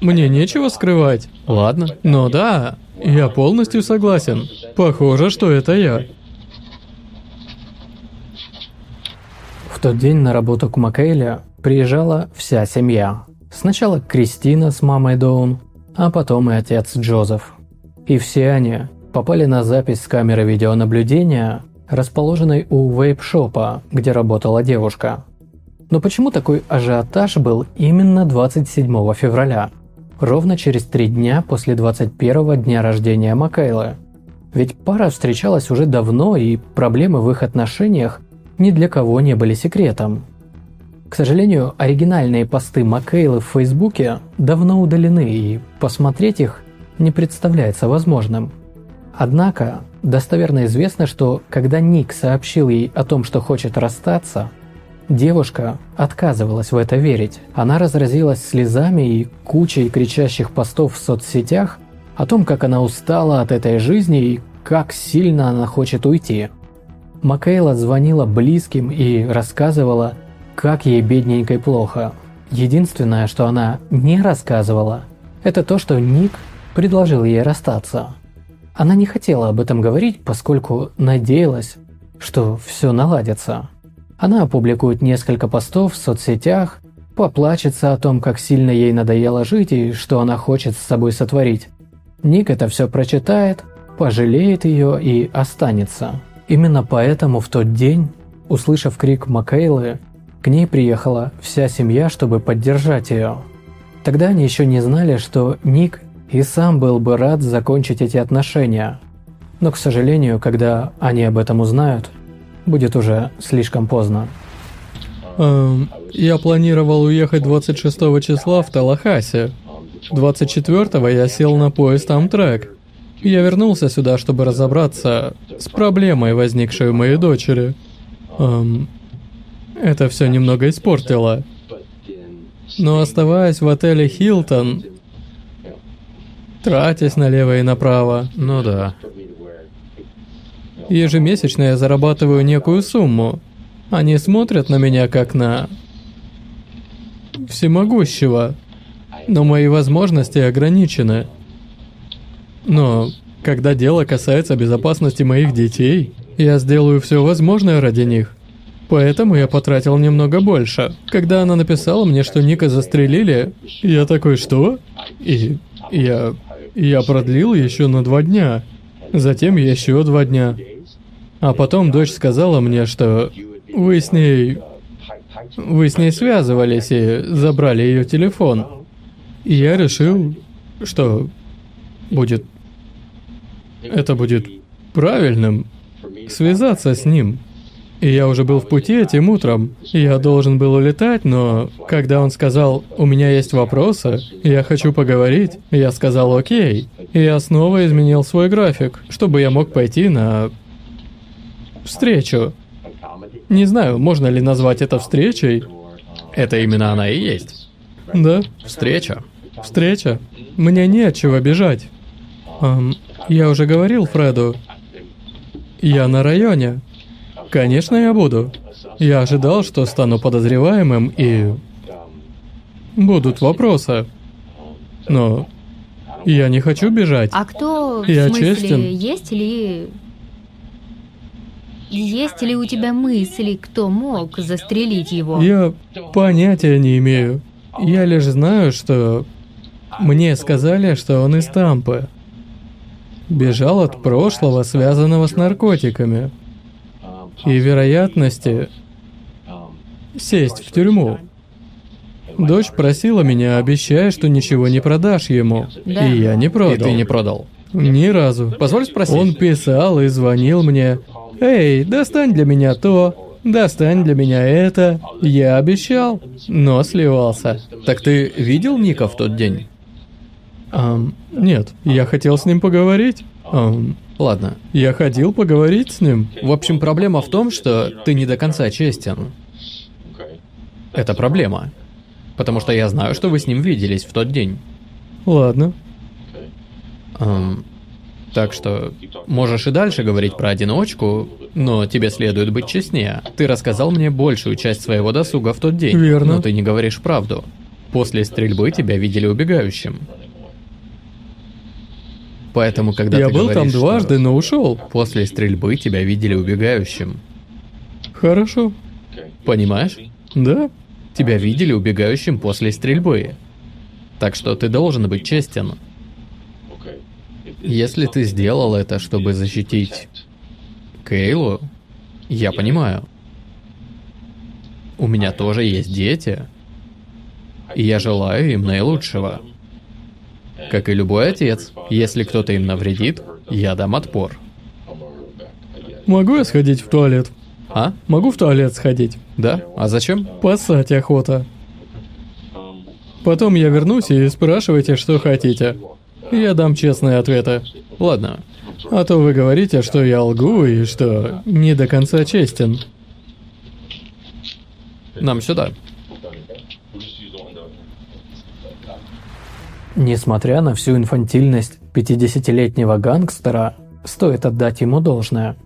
Мне нечего скрывать. Ладно. Но да, я полностью согласен. Похоже, что это я. В тот день на работу к Маккейля приезжала вся семья. Сначала Кристина с мамой Доун, а потом и отец Джозеф. И все они попали на запись с камеры видеонаблюдения, расположенной у вейп-шопа, где работала девушка. Но почему такой ажиотаж был именно 27 февраля? Ровно через три дня после 21 дня рождения Маккейла. Ведь пара встречалась уже давно, и проблемы в их отношениях ни для кого не были секретом. К сожалению, оригинальные посты Маккейла в Фейсбуке давно удалены, и посмотреть их не представляется возможным. Однако, достоверно известно, что когда Ник сообщил ей о том, что хочет расстаться, девушка отказывалась в это верить. Она разразилась слезами и кучей кричащих постов в соцсетях о том, как она устала от этой жизни и как сильно она хочет уйти. Макейла звонила близким и рассказывала, как ей бедненькой плохо. Единственное, что она не рассказывала, это то, что Ник предложил ей расстаться. Она не хотела об этом говорить, поскольку надеялась, что все наладится. Она опубликует несколько постов в соцсетях, поплачется о том, как сильно ей надоело жить и что она хочет с собой сотворить. Ник это все прочитает, пожалеет ее и останется. Именно поэтому в тот день, услышав крик Макейлы, к ней приехала вся семья, чтобы поддержать ее. Тогда они еще не знали, что Ник и сам был бы рад закончить эти отношения. Но, к сожалению, когда они об этом узнают, будет уже слишком поздно. Эм, я планировал уехать 26 числа в Талахасе. 24 я сел на поезд Амтрек. Я вернулся сюда, чтобы разобраться с проблемой, возникшей у моей дочери. Эм, это все немного испортило. Но оставаясь в отеле Хилтон, тратясь налево и направо, Ну да. ежемесячно я зарабатываю некую сумму. Они смотрят на меня как на всемогущего, но мои возможности ограничены. Но когда дело касается безопасности моих детей, я сделаю все возможное ради них. Поэтому я потратил немного больше. Когда она написала мне, что Ника застрелили, я такой, что? И я... я продлил еще на два дня. Затем еще два дня. А потом дочь сказала мне, что вы с ней... Вы с ней связывались и забрали ее телефон. И я решил, что будет... Это будет правильным связаться с ним. И я уже был в пути этим утром. Я должен был улетать, но когда он сказал, у меня есть вопросы, я хочу поговорить, я сказал окей. И я снова изменил свой график, чтобы я мог пойти на встречу. Не знаю, можно ли назвать это встречей. Это именно она и есть. Да, Встреча. встреча. Мне не от чего бежать. Ам, я уже говорил Фреду. Я на районе. Конечно, я буду. Я ожидал, что стану подозреваемым и... Будут вопросы. Но я не хочу бежать. А кто, Я в смысле, честен. есть ли... Есть ли у тебя мысли, кто мог застрелить его? Я понятия не имею. Я лишь знаю, что... Мне сказали, что он из Тампы. Бежал от прошлого, связанного с наркотиками. И вероятности сесть в тюрьму. Дочь просила меня, обещая, что ничего не продашь ему. Да. И я не продал. И ты не продал. Ни разу. Позволь спросить. Он писал и звонил мне. «Эй, достань для меня то, достань для меня это». Я обещал, но сливался. Так ты видел Ника в тот день? Ам, нет, я хотел с ним поговорить. Ам, Ладно. я ходил поговорить с ним. В общем, проблема в том, что ты не до конца честен. Это проблема. Потому что я знаю, что вы с ним виделись в тот день. Ладно. Эм, так что можешь и дальше говорить про одиночку, но тебе следует быть честнее. Ты рассказал мне большую часть своего досуга в тот день. Верно. Но ты не говоришь правду. После стрельбы тебя видели убегающим. Поэтому, когда я ты был там говоришь, что дважды, но ушел. После стрельбы тебя видели убегающим. Хорошо. Понимаешь? Да? Тебя видели убегающим после стрельбы. Так что ты должен быть честен. Если ты сделал это, чтобы защитить Кейлу, я понимаю. У меня тоже есть дети. И я желаю им наилучшего. Как и любой отец, если кто-то им навредит, я дам отпор. Могу я сходить в туалет? А? Могу в туалет сходить? Да? А зачем? Поссать охота. Потом я вернусь и спрашивайте, что хотите. Я дам честные ответы. Ладно. А то вы говорите, что я лгу и что не до конца честен. Нам сюда. Несмотря на всю инфантильность 50-летнего гангстера, стоит отдать ему должное.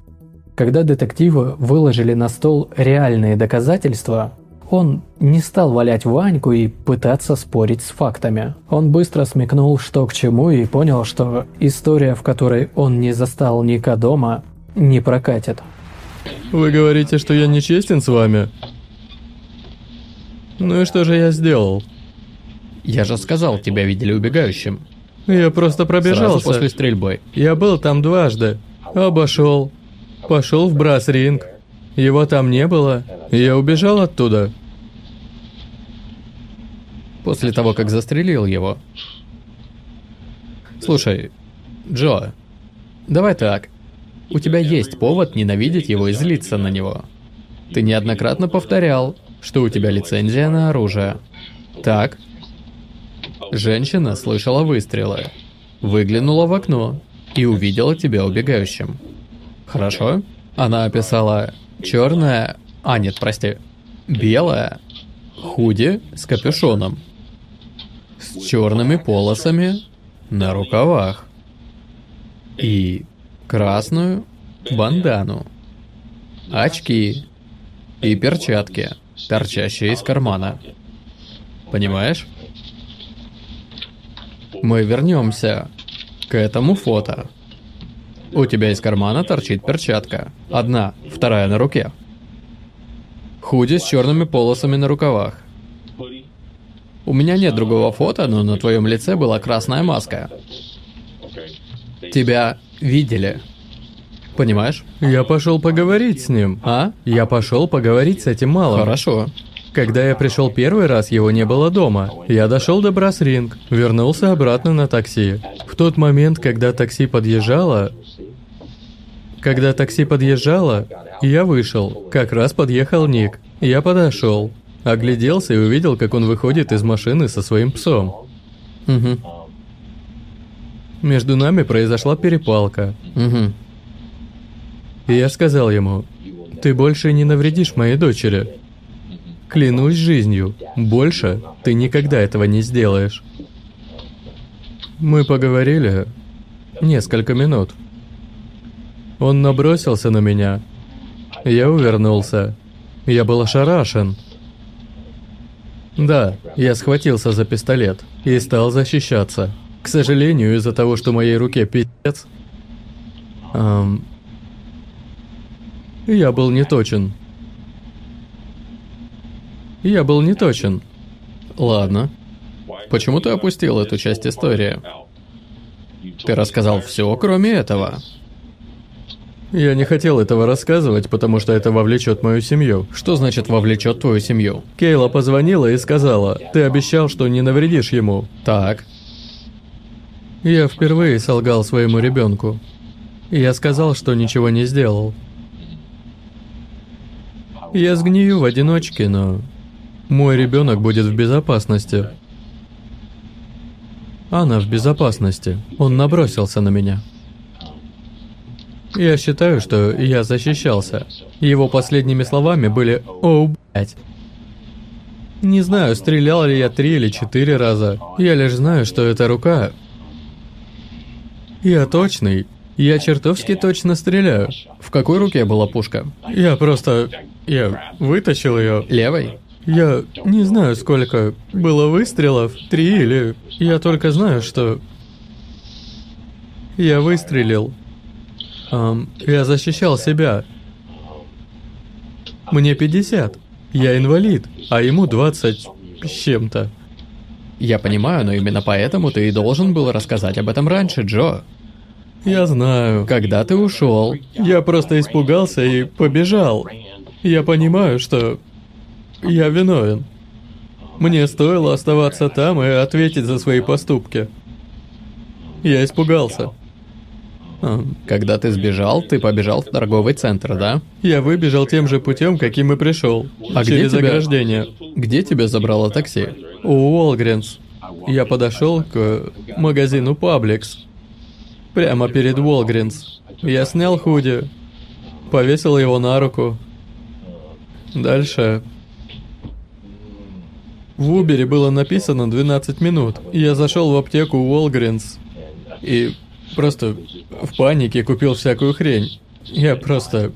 Когда детективы выложили на стол реальные доказательства, он не стал валять Ваньку и пытаться спорить с фактами. Он быстро смекнул, что к чему, и понял, что история, в которой он не застал Ника дома, не прокатит. Вы говорите, что я нечестен с вами? Ну и что же я сделал? Я же сказал, тебя видели убегающим. Я просто пробежался. Сразу после стрельбы. Я был там дважды. Обошел. Пошел в брас-ринг. Его там не было. Я убежал оттуда. После того, как застрелил его. Слушай, Джо, давай так. У тебя есть повод ненавидеть его и злиться на него. Ты неоднократно повторял, что у тебя лицензия на оружие. Так? Женщина слышала выстрелы, выглянула в окно и увидела тебя убегающим. Хорошо? Она описала черное, а нет, прости, белое худи с капюшоном, с черными полосами на рукавах и красную бандану, очки и перчатки, торчащие из кармана. Понимаешь? Мы вернемся к этому фото. У тебя из кармана торчит перчатка. Одна, вторая на руке. Худи с черными полосами на рукавах. У меня нет другого фото, но на твоем лице была красная маска. Тебя видели. Понимаешь? Я пошел поговорить с ним. А? Я пошел поговорить с этим малым. Хорошо. Когда я пришел первый раз, его не было дома. Я дошел до Брасринг, вернулся обратно на такси. В тот момент, когда такси подъезжало... Когда такси подъезжало, я вышел. Как раз подъехал Ник. Я подошел, огляделся и увидел, как он выходит из машины со своим псом. Угу. Между нами произошла перепалка. Угу. И я сказал ему, «Ты больше не навредишь моей дочери. Клянусь жизнью, больше ты никогда этого не сделаешь. Мы поговорили несколько минут. Он набросился на меня. Я увернулся. Я был ошарашен. Да, я схватился за пистолет и стал защищаться. К сожалению, из-за того, что моей руке пиздец, эм, я был не точен. Я был не точен. Ладно. Почему ты опустил эту часть истории? Ты рассказал все, кроме этого. Я не хотел этого рассказывать, потому что это вовлечет мою семью. Что значит вовлечет твою семью? Кейла позвонила и сказала, ты обещал, что не навредишь ему. Так. Я впервые солгал своему ребенку. Я сказал, что ничего не сделал. Я сгнию в одиночке, но мой ребенок будет в безопасности. Она в безопасности. Он набросился на меня. Я считаю, что я защищался. Его последними словами были «Оу, блядь». Не знаю, стрелял ли я три или четыре раза. Я лишь знаю, что эта рука... Я точный. Я чертовски точно стреляю. В какой руке была пушка? Я просто... Я вытащил ее. Левой? Я не знаю, сколько было выстрелов, три или... Я только знаю, что... Я выстрелил. Эм, я защищал себя. Мне 50. Я инвалид, а ему 20 с чем-то. Я понимаю, но именно поэтому ты и должен был рассказать об этом раньше, Джо. Я знаю. Когда ты ушел, Я просто испугался и побежал. Я понимаю, что я виновен. Мне стоило оставаться там и ответить за свои поступки. Я испугался. а, когда ты сбежал, ты побежал в торговый центр, да? Я выбежал тем же путем, каким и пришел. А где через тебя- ограждение. Где тебя забрало такси? У Уолгринс. Я подошел к магазину Publix. Прямо перед Уолгринс. Я снял худи, повесил его на руку. Дальше... В Убере было написано 12 минут. Я зашел в аптеку Уолгринс и просто в панике купил всякую хрень. Я просто...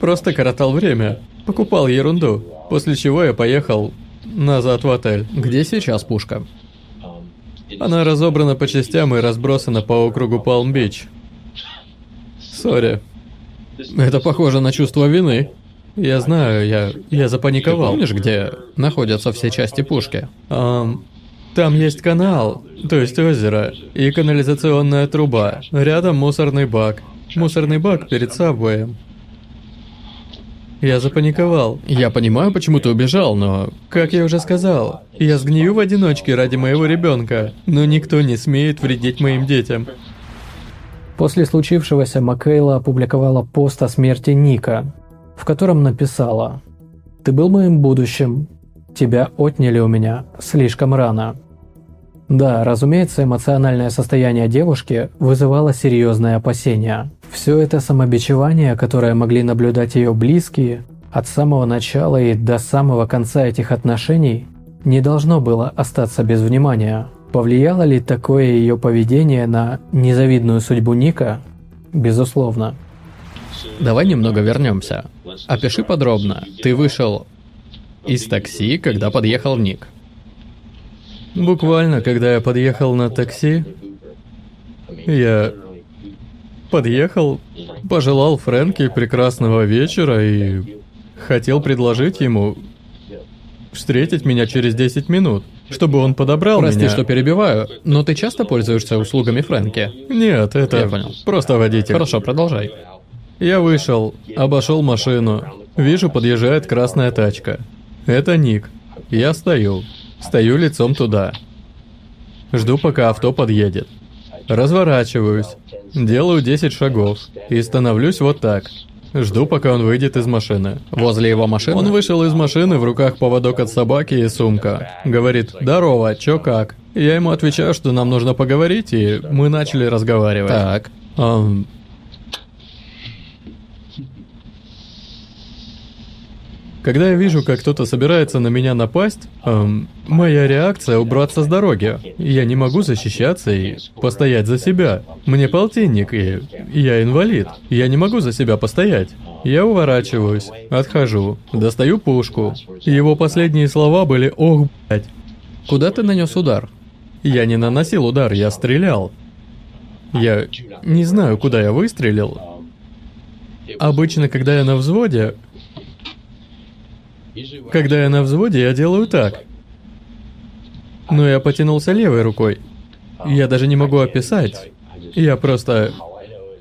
просто коротал время. Покупал ерунду. После чего я поехал назад в отель. Где сейчас пушка? Она разобрана по частям и разбросана по округу Палм-Бич. Сорри. Это похоже на чувство вины. Я знаю, я... я Ты запаниковал. помнишь, где находятся все части пушки? Ам, там есть канал, то есть озеро, и канализационная труба. Рядом мусорный бак. Мусорный бак перед сабвеем. Я запаниковал. Я понимаю, почему ты убежал, но... Как я уже сказал, я сгнию в одиночке ради моего ребенка, но никто не смеет вредить моим детям. После случившегося Маккейла опубликовала пост о смерти Ника, в котором написала «Ты был моим будущим. Тебя отняли у меня слишком рано». Да, разумеется, эмоциональное состояние девушки вызывало серьезные опасения. Все это самобичевание, которое могли наблюдать ее близкие, от самого начала и до самого конца этих отношений, не должно было остаться без внимания. Повлияло ли такое ее поведение на незавидную судьбу Ника? Безусловно. Давай немного вернемся. Опиши подробно. Ты вышел из такси, когда подъехал Ник. Буквально, когда я подъехал на такси, я подъехал, пожелал Фрэнки прекрасного вечера и хотел предложить ему встретить меня через 10 минут, чтобы он подобрал Прости, меня. что перебиваю, но ты часто пользуешься услугами Фрэнки? Нет, это Я понял. просто водитель. Хорошо, продолжай. Я вышел, обошел машину. Вижу, подъезжает красная тачка. Это Ник. Я стою. Стою лицом туда. Жду, пока авто подъедет. Разворачиваюсь. Делаю 10 шагов. И становлюсь вот так. Жду, пока он выйдет из машины. Возле его машины? Он вышел из машины, в руках поводок от собаки и сумка. Говорит, здорово, чё как? Я ему отвечаю, что нам нужно поговорить, и мы начали разговаривать. Так. Ам. Когда я вижу, как кто-то собирается на меня напасть, ам, моя реакция убраться с дороги. Я не могу защищаться и постоять за себя. Мне полтинник, и я инвалид. Я не могу за себя постоять. Я уворачиваюсь, отхожу, достаю пушку. Его последние слова были «Ох, блядь». Куда ты нанес удар? Я не наносил удар, я стрелял. Я не знаю, куда я выстрелил. Обычно, когда я на взводе... Когда я на взводе, я делаю так. Но я потянулся левой рукой. Я даже не могу описать. Я просто...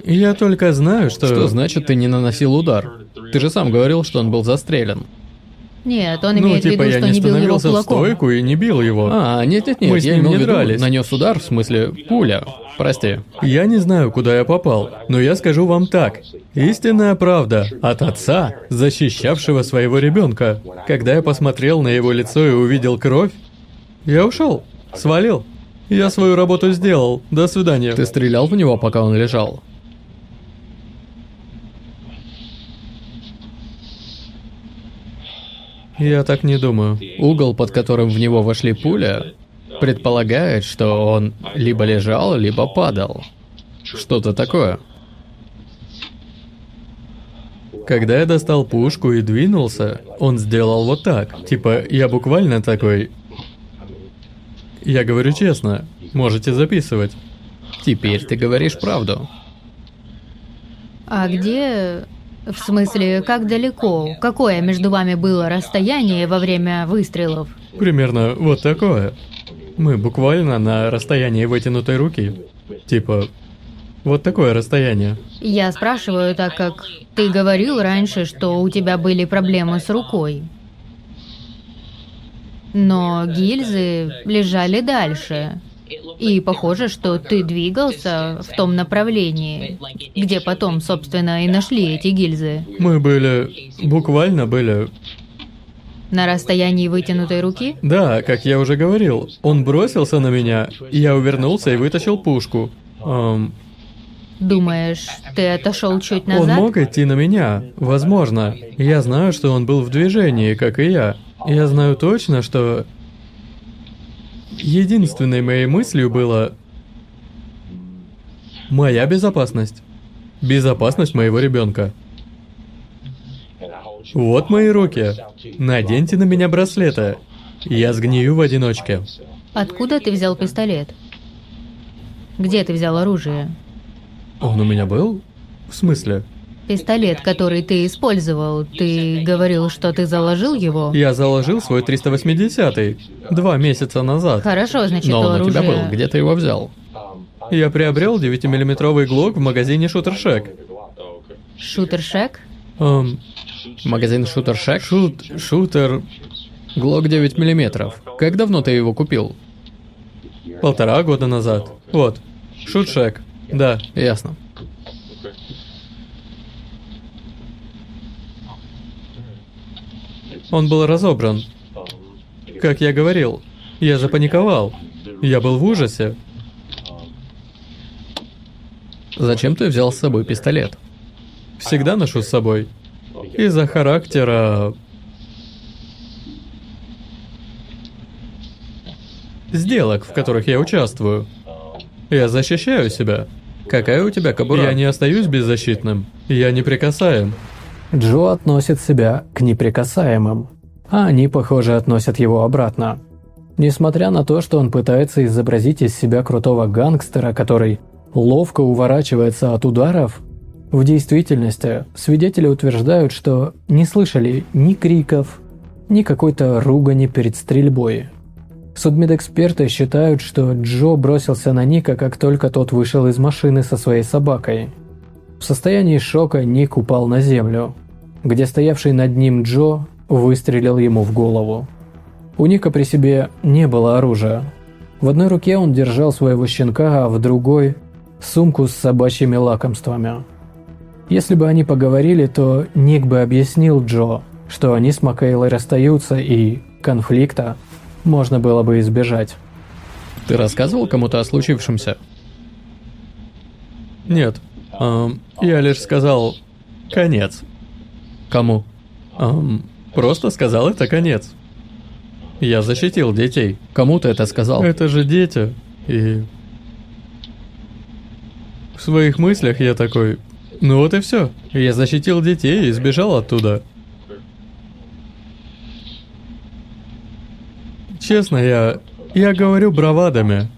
Я только знаю, что... Что значит ты не наносил удар? Ты же сам говорил, что он был застрелен. Нет, он Ну, имеет в типа, виду, я что не не бил его становился в кулаком. стойку и не бил его. А, нет-нет-нет, Мы с я ним имел не в виду, дрались. нанес удар, в смысле, пуля. Прости. Я не знаю, куда я попал, но я скажу вам так. Истинная правда от отца, защищавшего своего ребенка. Когда я посмотрел на его лицо и увидел кровь, я ушел, свалил. Я свою работу сделал. До свидания. Ты стрелял в него, пока он лежал? Я так не думаю. Угол, под которым в него вошли пуля, предполагает, что он либо лежал, либо падал. Что-то такое. Когда я достал пушку и двинулся, он сделал вот так. Типа, я буквально такой... Я говорю честно, можете записывать. Теперь ты говоришь правду. А где... В смысле, как далеко? Какое между вами было расстояние во время выстрелов? Примерно вот такое. Мы буквально на расстоянии вытянутой руки. Типа, вот такое расстояние. Я спрашиваю, так как ты говорил раньше, что у тебя были проблемы с рукой. Но гильзы лежали дальше. И похоже, что ты двигался в том направлении, где потом, собственно, и нашли эти гильзы. Мы были... буквально были... На расстоянии вытянутой руки? Да, как я уже говорил, он бросился на меня, я увернулся и вытащил пушку. Ам, Думаешь, ты отошел чуть назад? Он мог идти на меня, возможно. Я знаю, что он был в движении, как и я. Я знаю точно, что... Единственной моей мыслью было... Моя безопасность. Безопасность моего ребенка. Вот мои руки. Наденьте на меня браслеты. Я сгнию в одиночке. Откуда ты взял пистолет? Где ты взял оружие? Он у меня был? В смысле? Пистолет, который ты использовал, ты говорил, что ты заложил его? Я заложил свой 380-й два месяца назад. Хорошо, значит, Но он у оружие... тебя был. Где ты его взял? Я приобрел 9-миллиметровый глок в магазине Шутер Шек. Шутер-шек? Эм, Магазин Шутер Шек? шут... шутер... Глок 9 миллиметров. Как давно ты его купил? полтора года назад. Вот. Шут Шек. Да. Ясно. Он был разобран. Как я говорил, я запаниковал. Я был в ужасе. Зачем ты взял с собой пистолет? Всегда ношу с собой. Из-за характера... Сделок, в которых я участвую. Я защищаю себя. Какая у тебя кобура? Я не остаюсь беззащитным. Я неприкасаем. Джо относит себя к неприкасаемым, а они, похоже, относят его обратно. Несмотря на то, что он пытается изобразить из себя крутого гангстера, который ловко уворачивается от ударов, в действительности свидетели утверждают, что не слышали ни криков, ни какой-то ругани перед стрельбой. Судмедэксперты считают, что Джо бросился на Ника, как только тот вышел из машины со своей собакой. В состоянии шока Ник упал на землю, где стоявший над ним Джо выстрелил ему в голову. У Ника при себе не было оружия. В одной руке он держал своего щенка, а в другой – сумку с собачьими лакомствами. Если бы они поговорили, то Ник бы объяснил Джо, что они с Макейлой расстаются и конфликта можно было бы избежать. Ты рассказывал кому-то о случившемся? Нет. Эм, я лишь сказал «конец». Кому? Эм, просто сказал это конец. Я защитил детей. Кому ты это сказал? Это же дети. И... В своих мыслях я такой... Ну вот и все. Я защитил детей и сбежал оттуда. Честно, я... Я говорю бравадами.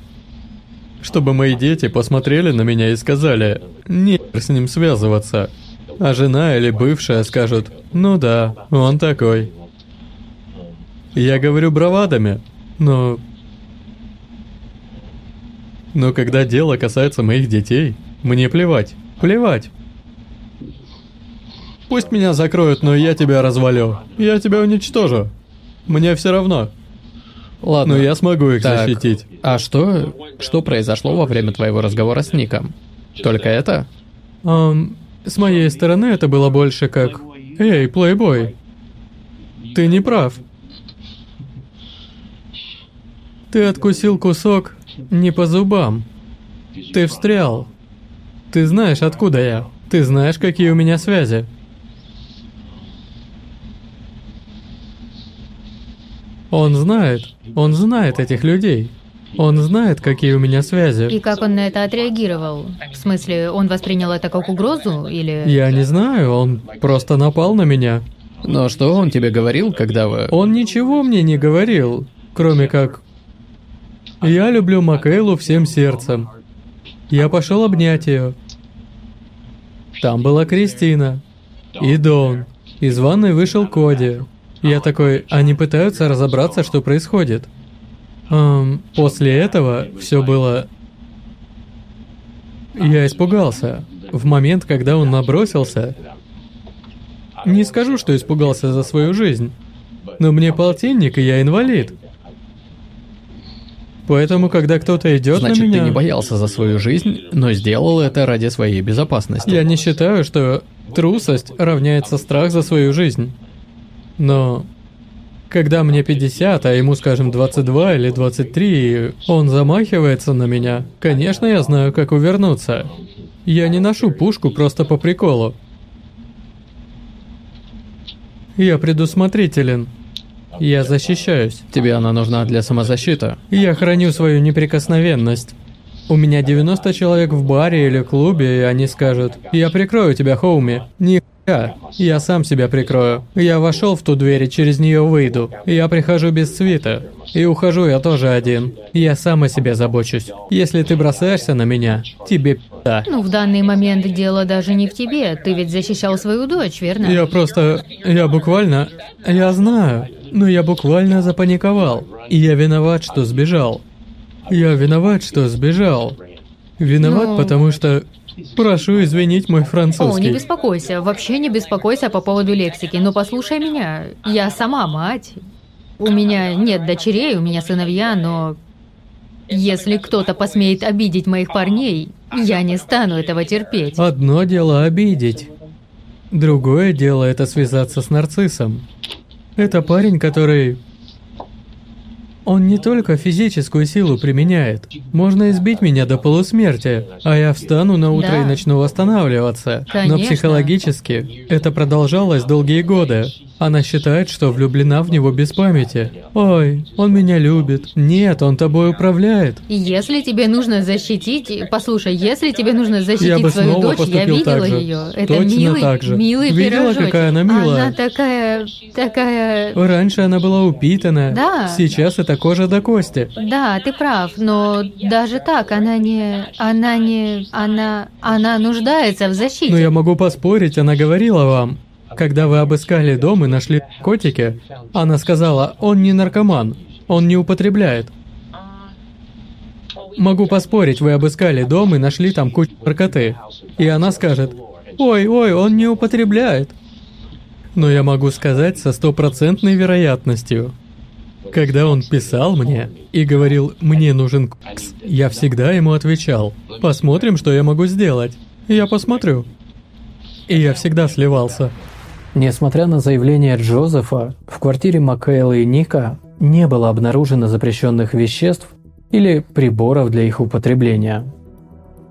Чтобы мои дети посмотрели на меня и сказали, не с ним связываться. А жена или бывшая скажут, ну да, он такой. Я говорю бравадами, но... Но когда дело касается моих детей, мне плевать. Плевать. Пусть меня закроют, но я тебя развалю. Я тебя уничтожу. Мне все равно. Ладно. Но я смогу их Так, защитить. А что... Что произошло во время твоего разговора с Ником? Только это? Ам, с моей стороны это было больше как «Эй, плейбой, ты не прав. Ты откусил кусок не по зубам. Ты встрял. Ты знаешь, откуда я. Ты знаешь, какие у меня связи. Он знает. Он знает этих людей. Он знает, какие у меня связи. И как он на это отреагировал? В смысле, он воспринял это как угрозу или... Я не знаю, он просто напал на меня. Но что он тебе говорил, когда вы... Он ничего мне не говорил, кроме как... Я люблю Макейлу всем сердцем. Я пошел обнять ее. Там была Кристина. И Дон. Из ванной вышел Коди. Я такой, они пытаются разобраться, что происходит. Эм, после этого все было... Я испугался. В момент, когда он набросился... Не скажу, что испугался за свою жизнь. Но мне полтинник, и я инвалид. Поэтому, когда кто-то идет Значит, на меня... ты не боялся за свою жизнь, но сделал это ради своей безопасности. Я не считаю, что трусость равняется страх за свою жизнь. Но когда мне 50, а ему, скажем, 22 или 23, и он замахивается на меня, конечно, я знаю, как увернуться. Я не ношу пушку просто по приколу. Я предусмотрителен. Я защищаюсь. Тебе она нужна для самозащиты. Я храню свою неприкосновенность. У меня 90 человек в баре или клубе, и они скажут, «Я прикрою тебя, Хоуми». Ни я, я сам себя прикрою. Я вошел в ту дверь и через нее выйду. Я прихожу без свита. И ухожу я тоже один. Я сам о себе забочусь. Если ты бросаешься на меня, тебе да. Ну, в данный момент дело даже не в тебе. Ты ведь защищал свою дочь, верно? Я просто... Я буквально... Я знаю. Но я буквально запаниковал. И я виноват, что сбежал. Я виноват, что сбежал. Виноват, Ну. потому что... Прошу извинить мой О, французский. не беспокойся, вообще не беспокойся по поводу лексики, но послушай меня, я сама мать. У меня нет дочерей, у меня сыновья, но если кто-то посмеет обидеть моих парней, я не стану этого терпеть. Одно дело обидеть. Другое дело это связаться с нарциссом. Это парень, который... Он не только физическую силу применяет. Можно избить меня до полусмерти, а я встану на утро Да. и начну восстанавливаться. Но Конечно. психологически это продолжалось долгие годы. Она считает, что влюблена в него без памяти. Ой, он меня любит. Нет, он тобой управляет. Если тебе нужно защитить, послушай, если тебе нужно Я защитить бы свою снова дочь, я видела так же. ее. Это Точно милый, так же. милый Видела, пирожочек. какая она милая? Она такая, такая. Раньше она была упитанная. Да. Сейчас это кожа до кости. Да, ты прав, но даже так она не, она не, она, она нуждается в защите. Но я могу поспорить, она говорила вам. Когда вы обыскали дом и нашли котики, она сказала, он не наркоман, он не употребляет. Могу поспорить, вы обыскали дом и нашли там кучу наркоты. И она скажет, ой, ой, он не употребляет. Но я могу сказать со стопроцентной вероятностью. Когда он писал мне и говорил «мне нужен кокс», я всегда ему отвечал «посмотрим, что я могу сделать». Я посмотрю. И я всегда сливался. Несмотря на заявление Джозефа, в квартире Маккейла и Ника не было обнаружено запрещенных веществ или приборов для их употребления.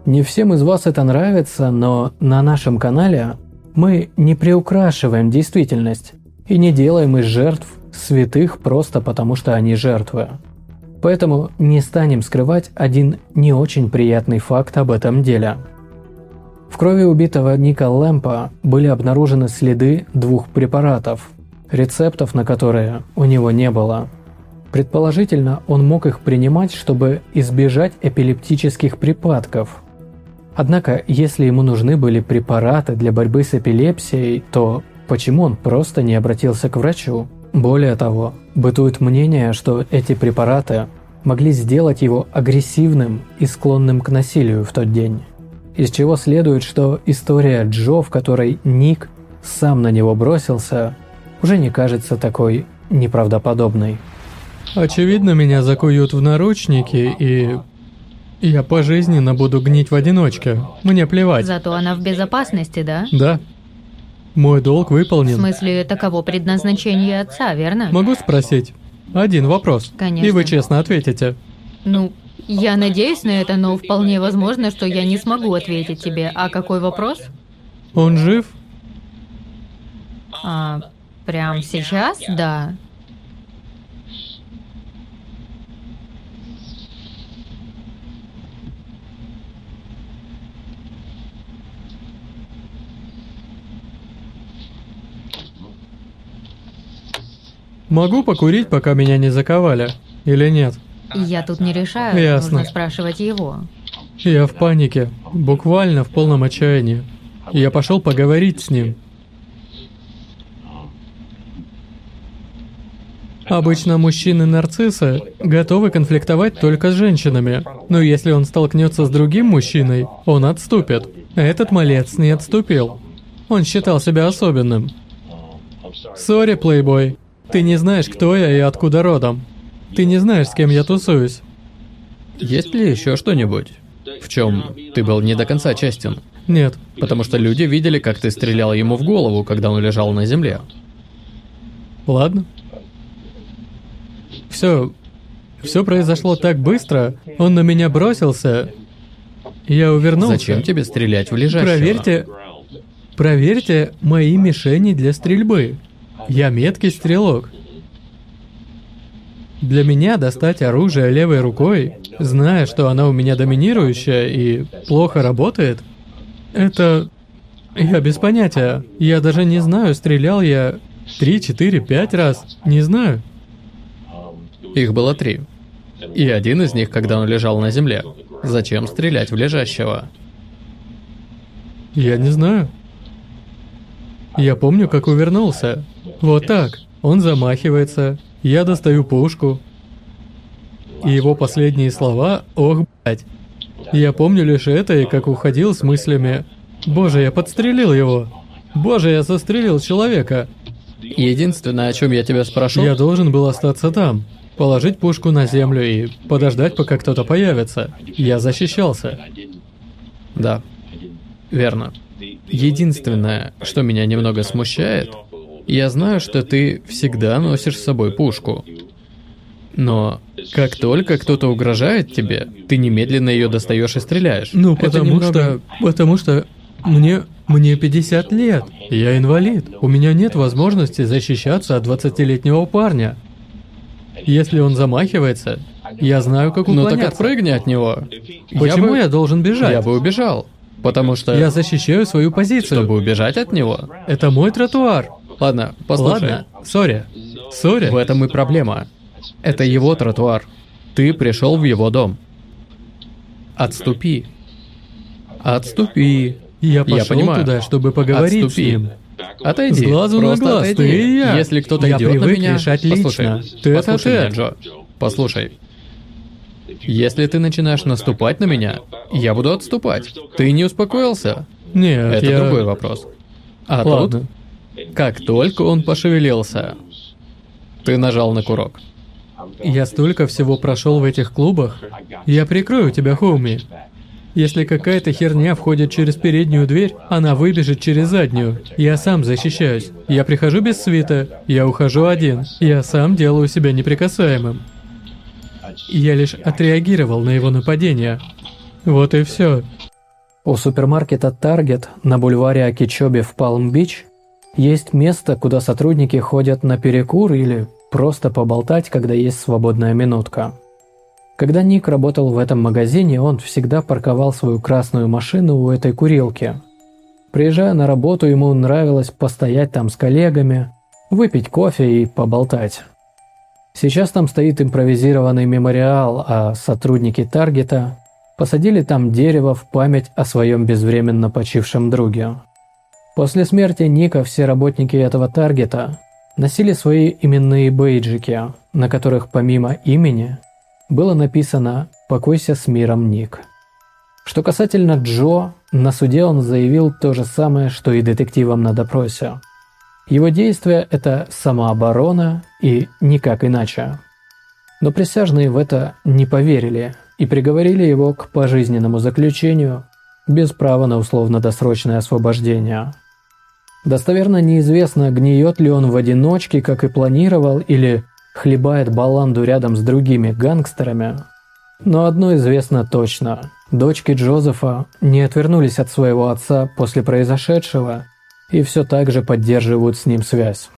Не всем из вас это нравится, но на нашем канале мы не приукрашиваем действительность и не делаем из жертв святых просто потому, что они жертвы. Поэтому не станем скрывать один не очень приятный факт об этом деле. В крови убитого Ника Лэмпа были обнаружены следы двух препаратов, рецептов на которые у него не было. Предположительно, он мог их принимать, чтобы избежать эпилептических припадков. Однако, если ему нужны были препараты для борьбы с эпилепсией, то почему он просто не обратился к врачу? Более того, бытует мнение, что эти препараты могли сделать его агрессивным и склонным к насилию в тот день. Из чего следует, что история Джо, в которой Ник сам на него бросился, уже не кажется такой неправдоподобной. Очевидно, меня закуют в наручники, и... Я пожизненно буду гнить в одиночке. Мне плевать. Зато она в безопасности, да? Да. Мой долг В выполнен. смысле, таково предназначение отца, верно? Могу спросить? Один вопрос. Конечно. И вы честно ответите. Ну, я надеюсь на это, но вполне возможно, что я не смогу ответить тебе. А какой вопрос? Он жив? А, прям сейчас? Да. Могу покурить, пока меня не заковали? Или нет? Я тут не решаю, Ясно. нужно спрашивать его. Я в панике. Буквально в полном отчаянии. Я пошел поговорить с ним. Обычно мужчины-нарциссы готовы конфликтовать только с женщинами, но если он столкнется с другим мужчиной, он отступит. Этот малец не отступил. Он считал себя особенным. Сори, плейбой. Ты не знаешь, кто я и откуда родом. Ты не знаешь, с кем я тусуюсь. Есть ли еще что-нибудь, в чем ты был не до конца честен? Нет. Потому что люди видели, как ты стрелял ему в голову, когда он лежал на земле. Ладно. Все. Все произошло так быстро. Он на меня бросился. Я увернулся. Зачем тебе стрелять в лежащего? Проверьте, проверьте мои мишени для стрельбы. Я меткий стрелок. Для меня достать оружие левой рукой, зная, что она у меня доминирующая и плохо работает, это... Я без понятия. Я даже не знаю, стрелял я три, четыре, пять раз. Не знаю. Их было три. И один из них, когда он лежал на земле. Зачем стрелять в лежащего? Я не знаю. Я помню, как увернулся. Вот так. Он замахивается. Я достаю пушку. И его последние слова «Ох, блядь». Я помню лишь это и как уходил с мыслями «Боже, я подстрелил его! Боже, я застрелил человека!» Единственное, о чем я тебя спрошу... Я должен был остаться там, положить пушку на землю и подождать, пока кто-то появится. Я защищался. Да, верно. Единственное, что меня немного смущает, я знаю, что ты всегда носишь с собой пушку. Но как только кто-то угрожает тебе, ты немедленно ее достаешь и стреляешь. Ну, Это потому немного- что... Потому что... Мне... Мне 50 лет. Я инвалид. У меня нет возможности защищаться от 20-летнего парня. Если он замахивается, я знаю, как Ну уклоняться. так отпрыгни от него. Почему бы- я должен бежать? Я бы убежал. Потому что... Я защищаю свою позицию. Чтобы убежать от него. Это мой тротуар. Ладно, послушай. Ладно, сори. Сори. В этом и проблема. Это его тротуар. Ты пришел в его дом. Отступи. Отступи. Я пошел понимаю. туда, чтобы поговорить Отступи. с ним. Отойди. С глазу Просто на глаз, отойди. ты и я. Если кто-то Я идет на меня, решать послушай, лично. Ты это послушай меня, ты. Джо. Послушай. Если ты начинаешь наступать на меня, я буду отступать. Ты не успокоился? Нет, Это я... другой вопрос. А Ладно. тут, как только он пошевелился, ты нажал на курок. Я столько всего прошел в этих клубах. Я прикрою тебя, Хоуми. Если какая-то херня входит через переднюю дверь, она выбежит через заднюю. Я сам защищаюсь. Я прихожу без свита. Я ухожу один. Я сам делаю себя неприкасаемым. Я лишь отреагировал на его нападение. Вот и все. У супермаркета Target на бульваре Акичоби в Палм-Бич есть место, куда сотрудники ходят на перекур или просто поболтать, когда есть свободная минутка. Когда Ник работал в этом магазине, он всегда парковал свою красную машину у этой курилки. Приезжая на работу, ему нравилось постоять там с коллегами, выпить кофе и поболтать. Сейчас там стоит импровизированный мемориал, а сотрудники Таргета посадили там дерево в память о своем безвременно почившем друге. После смерти Ника все работники этого Таргета носили свои именные бейджики, на которых помимо имени было написано «Покойся с миром, Ник». Что касательно Джо, на суде он заявил то же самое, что и детективам на допросе. Его действия – это самооборона и никак иначе. Но присяжные в это не поверили и приговорили его к пожизненному заключению без права на условно-досрочное освобождение. Достоверно неизвестно, гниет ли он в одиночке, как и планировал, или хлебает баланду рядом с другими гангстерами. Но одно известно точно. Дочки Джозефа не отвернулись от своего отца после произошедшего и все так же поддерживают с ним связь.